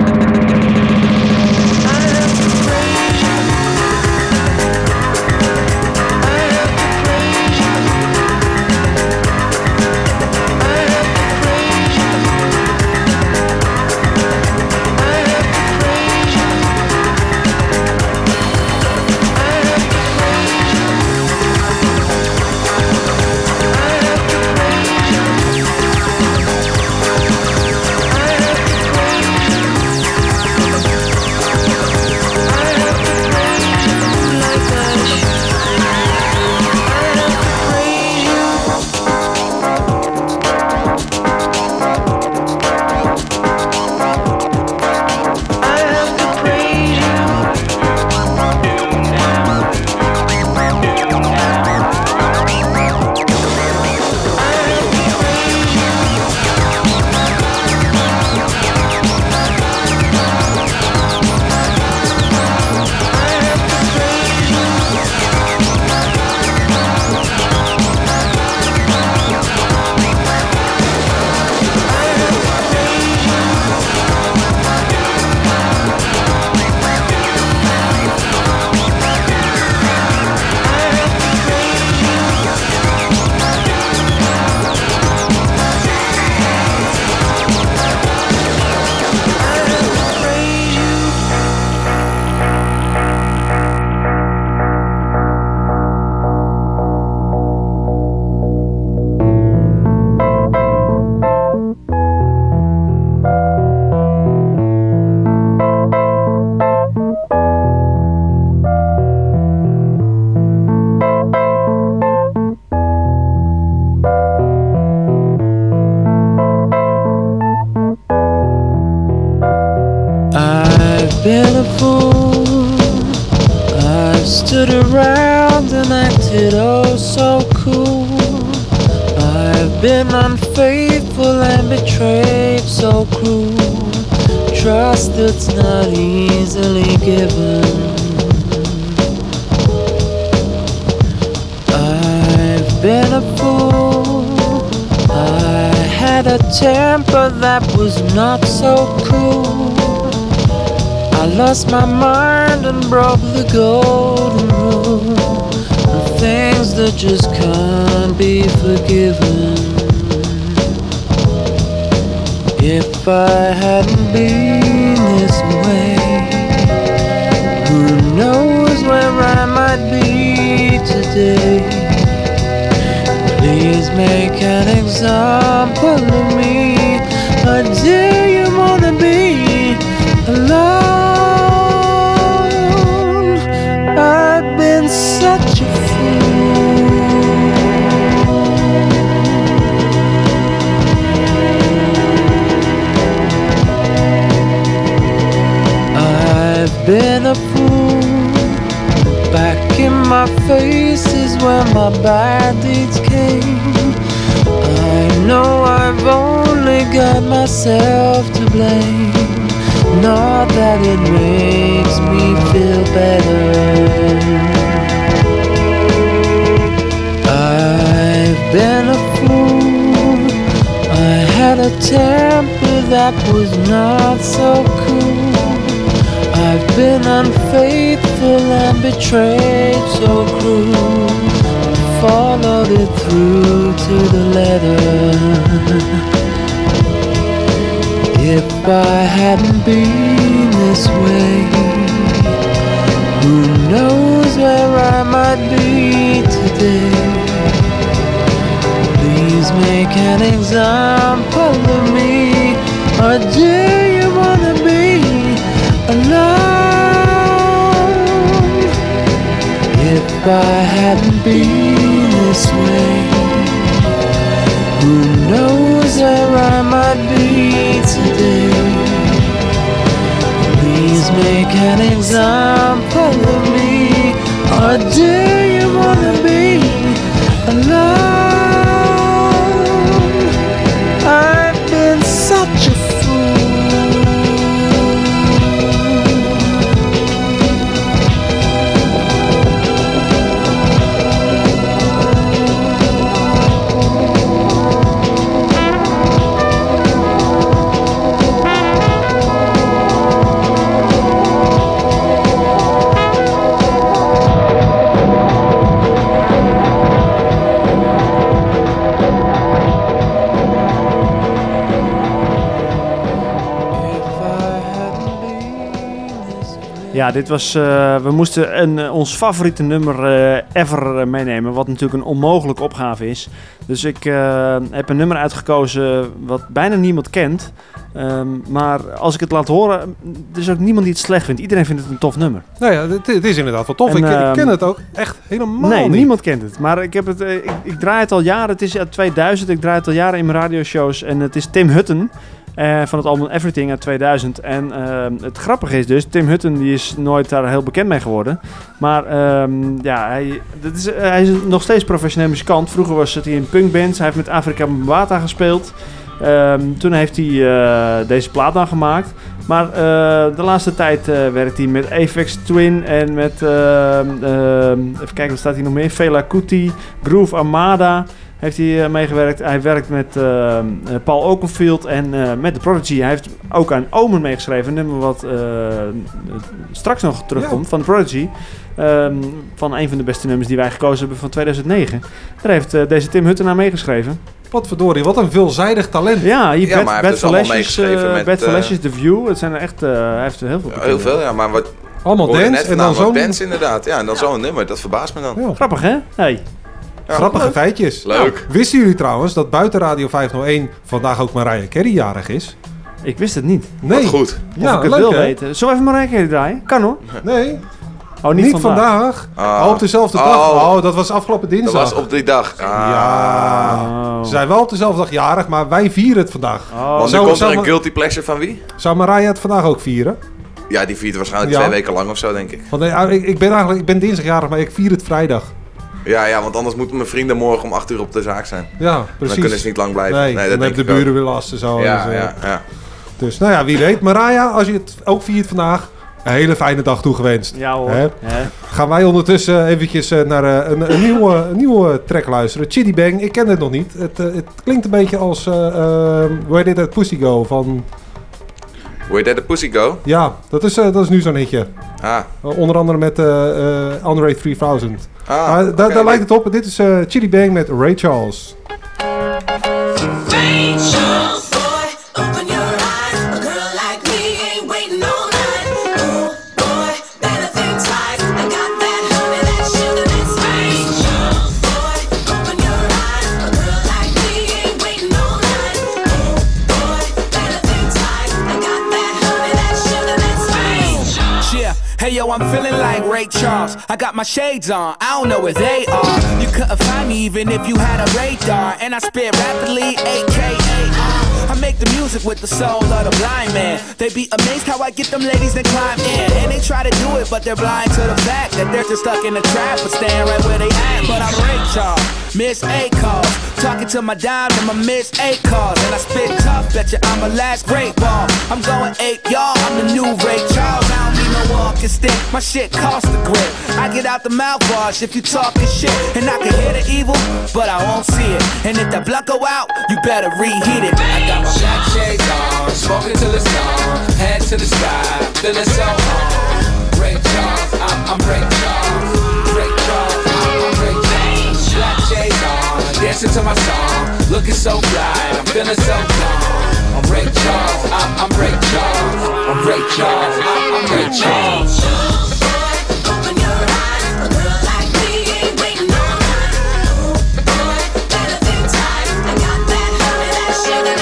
Me feel better. I've been a fool. I had a temper that was not so cool. I've been unfaithful and betrayed so cruel. Followed it through to the letter. If I hadn't been this way, who knows where I might be today? Please make an example of me, or do you wanna be alone? If I hadn't been this way, who knows where I might be today? Please make an example of me, or do you wanna be alone? Ja, dit was. eh, we moesten een, eh, ons favoriete nummer eh, ever meenemen. Wat natuurlijk een onmogelijke opgave is. Dus ik heb een nummer uitgekozen wat bijna niemand kent. Ehm, maar als ik het laat horen, er is ook niemand die het slecht vindt. Iedereen vindt het een tof nummer. Nou ja, het, het is inderdaad wel tof. En, ik, ik ehm, ken het ook echt helemaal nee, niet. niemand kent het. Maar ik, heb het, ik, ik draai het al jaren. Het is uit 2000. Ik draai het al jaren in mijn radioshows. En het is Tim Hutton. Eh, van het album Everything uit 2000. En ehm, het grappige is dus, Tim Hutton die is nooit daar heel bekend mee geworden. Maar ehm, ja, hij, dat is, eh, hij is nog steeds professioneel muzikant. Vroeger was hij in punkbands. Hij heeft met Afrika Bambata gespeeld. Ehm, toen heeft hij eh, deze plaat dan gemaakt. Maar de laatste tijd werkt hij met Apex Twin en met, even kijken, wat staat hier nog meer? Fela Kuti, Groove Armada heeft hij eh, meegewerkt. Hij werkt met ehm, eh, Paul Oakenfield en eh, met The Prodigy. Hij heeft ook aan Omen meegeschreven, een nummer wat eh, straks nog terugkomt van The Prodigy. Ehm, van een van de beste nummers die wij gekozen hebben van 2009. Daar heeft eh, deze Tim Hutton aan meegeschreven. Wat verdorie, wat een veelzijdig talent. Ja, hier Ja, Bad, maar hij Bad heeft dus Lashes, meegeschreven eh, met, Bad eh, Lashes, The View. Het zijn er echt, eh, hij heeft heel veel Ja, heel veel, ja. Maar wat... Allemaal dance net en dan zo'n- bands inderdaad. Ja, en dan zo'n nummer. Dat verbaast me dan. Grappig, hè? Hey. Grappige leuk. feitjes. Leuk. Nou, wisten jullie trouwens dat buiten Radio 501 vandaag ook Mariah Carey jarig is? Ik wist het niet. Nee. Wat goed. Ja, of ik het leuk, wil hè? weten. Zullen we even maar rekening draaien? Kan hoor. Nee. Oh, niet, vandaag. Ah. Oh, op dezelfde Oh. dag. Oh, dat was afgelopen Dat dinsdag. was op die dag. Ah. Ja. Ze zijn wel op dezelfde dag jarig, maar wij vieren het vandaag. Oh. Want nu Zou- komt er een Ma- guilty pleasure van wie? Zou Mariah het vandaag ook vieren? Ja, die viert waarschijnlijk Ja. twee weken lang of zo, denk ik. Want eh, ik, ik ben eigenlijk ik ben dinsdagjarig, maar ik vier het vrijdag. Ja, ja, want anders moeten mijn vrienden morgen om 8 uur op de zaak zijn. Ja, precies. Dan kunnen ze niet lang blijven. Nee, dat dan hebben de buren weer last en zo. Ja, dus, eh, ja, ja. Dus nou ja, wie weet. Mariah, als je het ook viert vandaag, een hele fijne dag toegewenst. Ja hoor. Hè? Hè? Gaan wij ondertussen eventjes eh, naar eh, een, een, nieuwe, een nieuwe track luisteren. Chitty Bang, ik ken het nog niet. Het, het klinkt een beetje als eh eh, Where Did That Pussy Go van... Where Did the Pussy Go? Ja, dat is, eh, dat is nu zo'n hitje. Ah. Onder andere met eh eh Andre 3000. Ah, Maar daar lijkt het op. Dit is eh Chitty Bang met Ray Charles. I'm feeling like Ray Charles. I got my shades on, I don't know where they are. You couldn't find me even if you had a radar. And I spit rapidly, aka. I make the music with the soul of the blind man. They be amazed how I get them ladies that climb in. And they try to do it, but they're blind to the fact that they're just stuck in the trap, but staying right where they at. But I'm Ray Charles, Miss A calls. Talking to my dime and my Miss A calls. And I spit tough, bet you I'm a last great ball. I'm going eight, y'all. I'm the new Ray Charles. No walking stick. My shit costs the grip. I get out the mouthwash if you talking shit. And I can hear the evil, but I won't see it. And if the blunt go out, you better reheat it. I got my black shades on, smoking till it's gone. Head to the sky, feeling so on. Ray Charles, I'm, I'm Ray Charles. Ray Charles, I'm, I'm Ray Charles. Black shades on, dancing to my song. Looking so fly, I'm feeling so calm. I'm Ray Charles, I'm, I'm Ray Charles. I'm Ray Charles, I'm, I'm Ray Charles.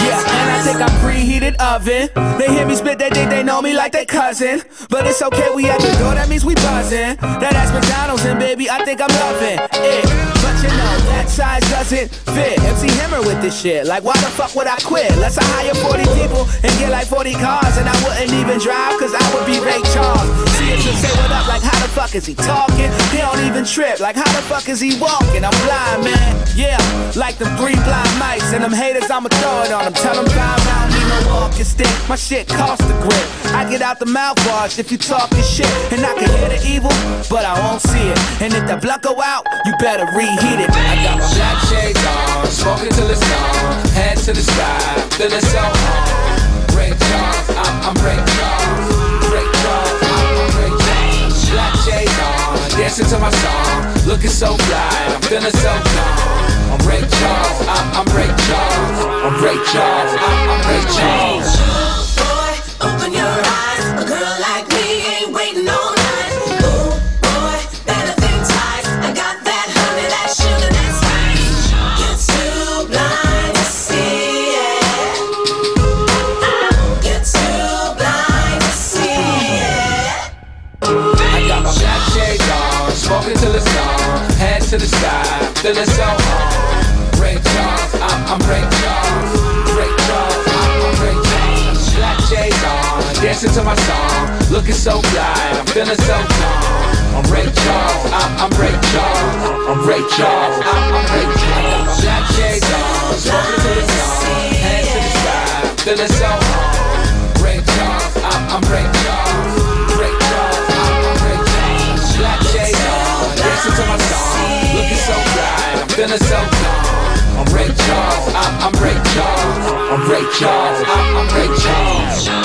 Yeah, and I think I'm preheated oven. They hear me spit, they think they know me like they cousin. But it's okay, we at the door, that means we buzzing. That ass McDonald's and baby, I think I'm loving it. You know, that size doesn't fit. MC Hammer with this shit. Like, why the fuck would I quit? Let's I hire 40 people and get like 40 cars, and I wouldn't even drive, cause I would be Ray Charles. See if you say what up, like, how the fuck is he talking? He don't even trip, like, how the fuck is he walking? I'm blind, man. Yeah, like them three blind mice, and them haters, I'ma throw it on them. Tell them don't need no walking stick. My shit costs the grip. I get out the mouthwash if you talking shit, and I can hear the evil, but I won't see it. And if the blunt go out, you better reheat it. I got my black shades on, smoking till it's gone. Head to the sky, feeling so on. Ray Charles, I'm, I'm Ray Charles. Ray Charles, I'm, I'm Ray Charles. Black shades on, dancing to my song. Looking so fly, I'm feeling so calm. I'm Ray Charles, I'm, I'm Ray Charles. I'm Ray Charles, I'm, I'm Ray Charles. Open your eyes, a girl like me ain't waiting all night. Ooh, boy, better think twice. I got that honey, that sugar, that's right. You're too blind to see it. You're too blind to see it. I got my black shades on, smoking till it's gone. Head to the sky, feeling so on. Ray Charles, I'm, I'm Ray Charles. Ray Charles, I'm, I'm Ray Charles. Black shades on, dancing to my song. Looking so fly, I'm feeling so calm. I'm Ray Charles, I'm, I'm Ray Charles. I'm Ray Charles, I'm, I'm Ray Charles. I got my black shades on, smoking till it's gone. Head to the sky, feeling so on. Ray Charles, I'm, I'm Ray Charles. Ray Charles, I'm, I'm Ray Charles. Black shades on, dancing to my song. Looking so fly, I'm feeling so calm. I'm Ray Charles, I'm, Ray Charles. I'm Ray Charles, I'm, I'm Ray Charles.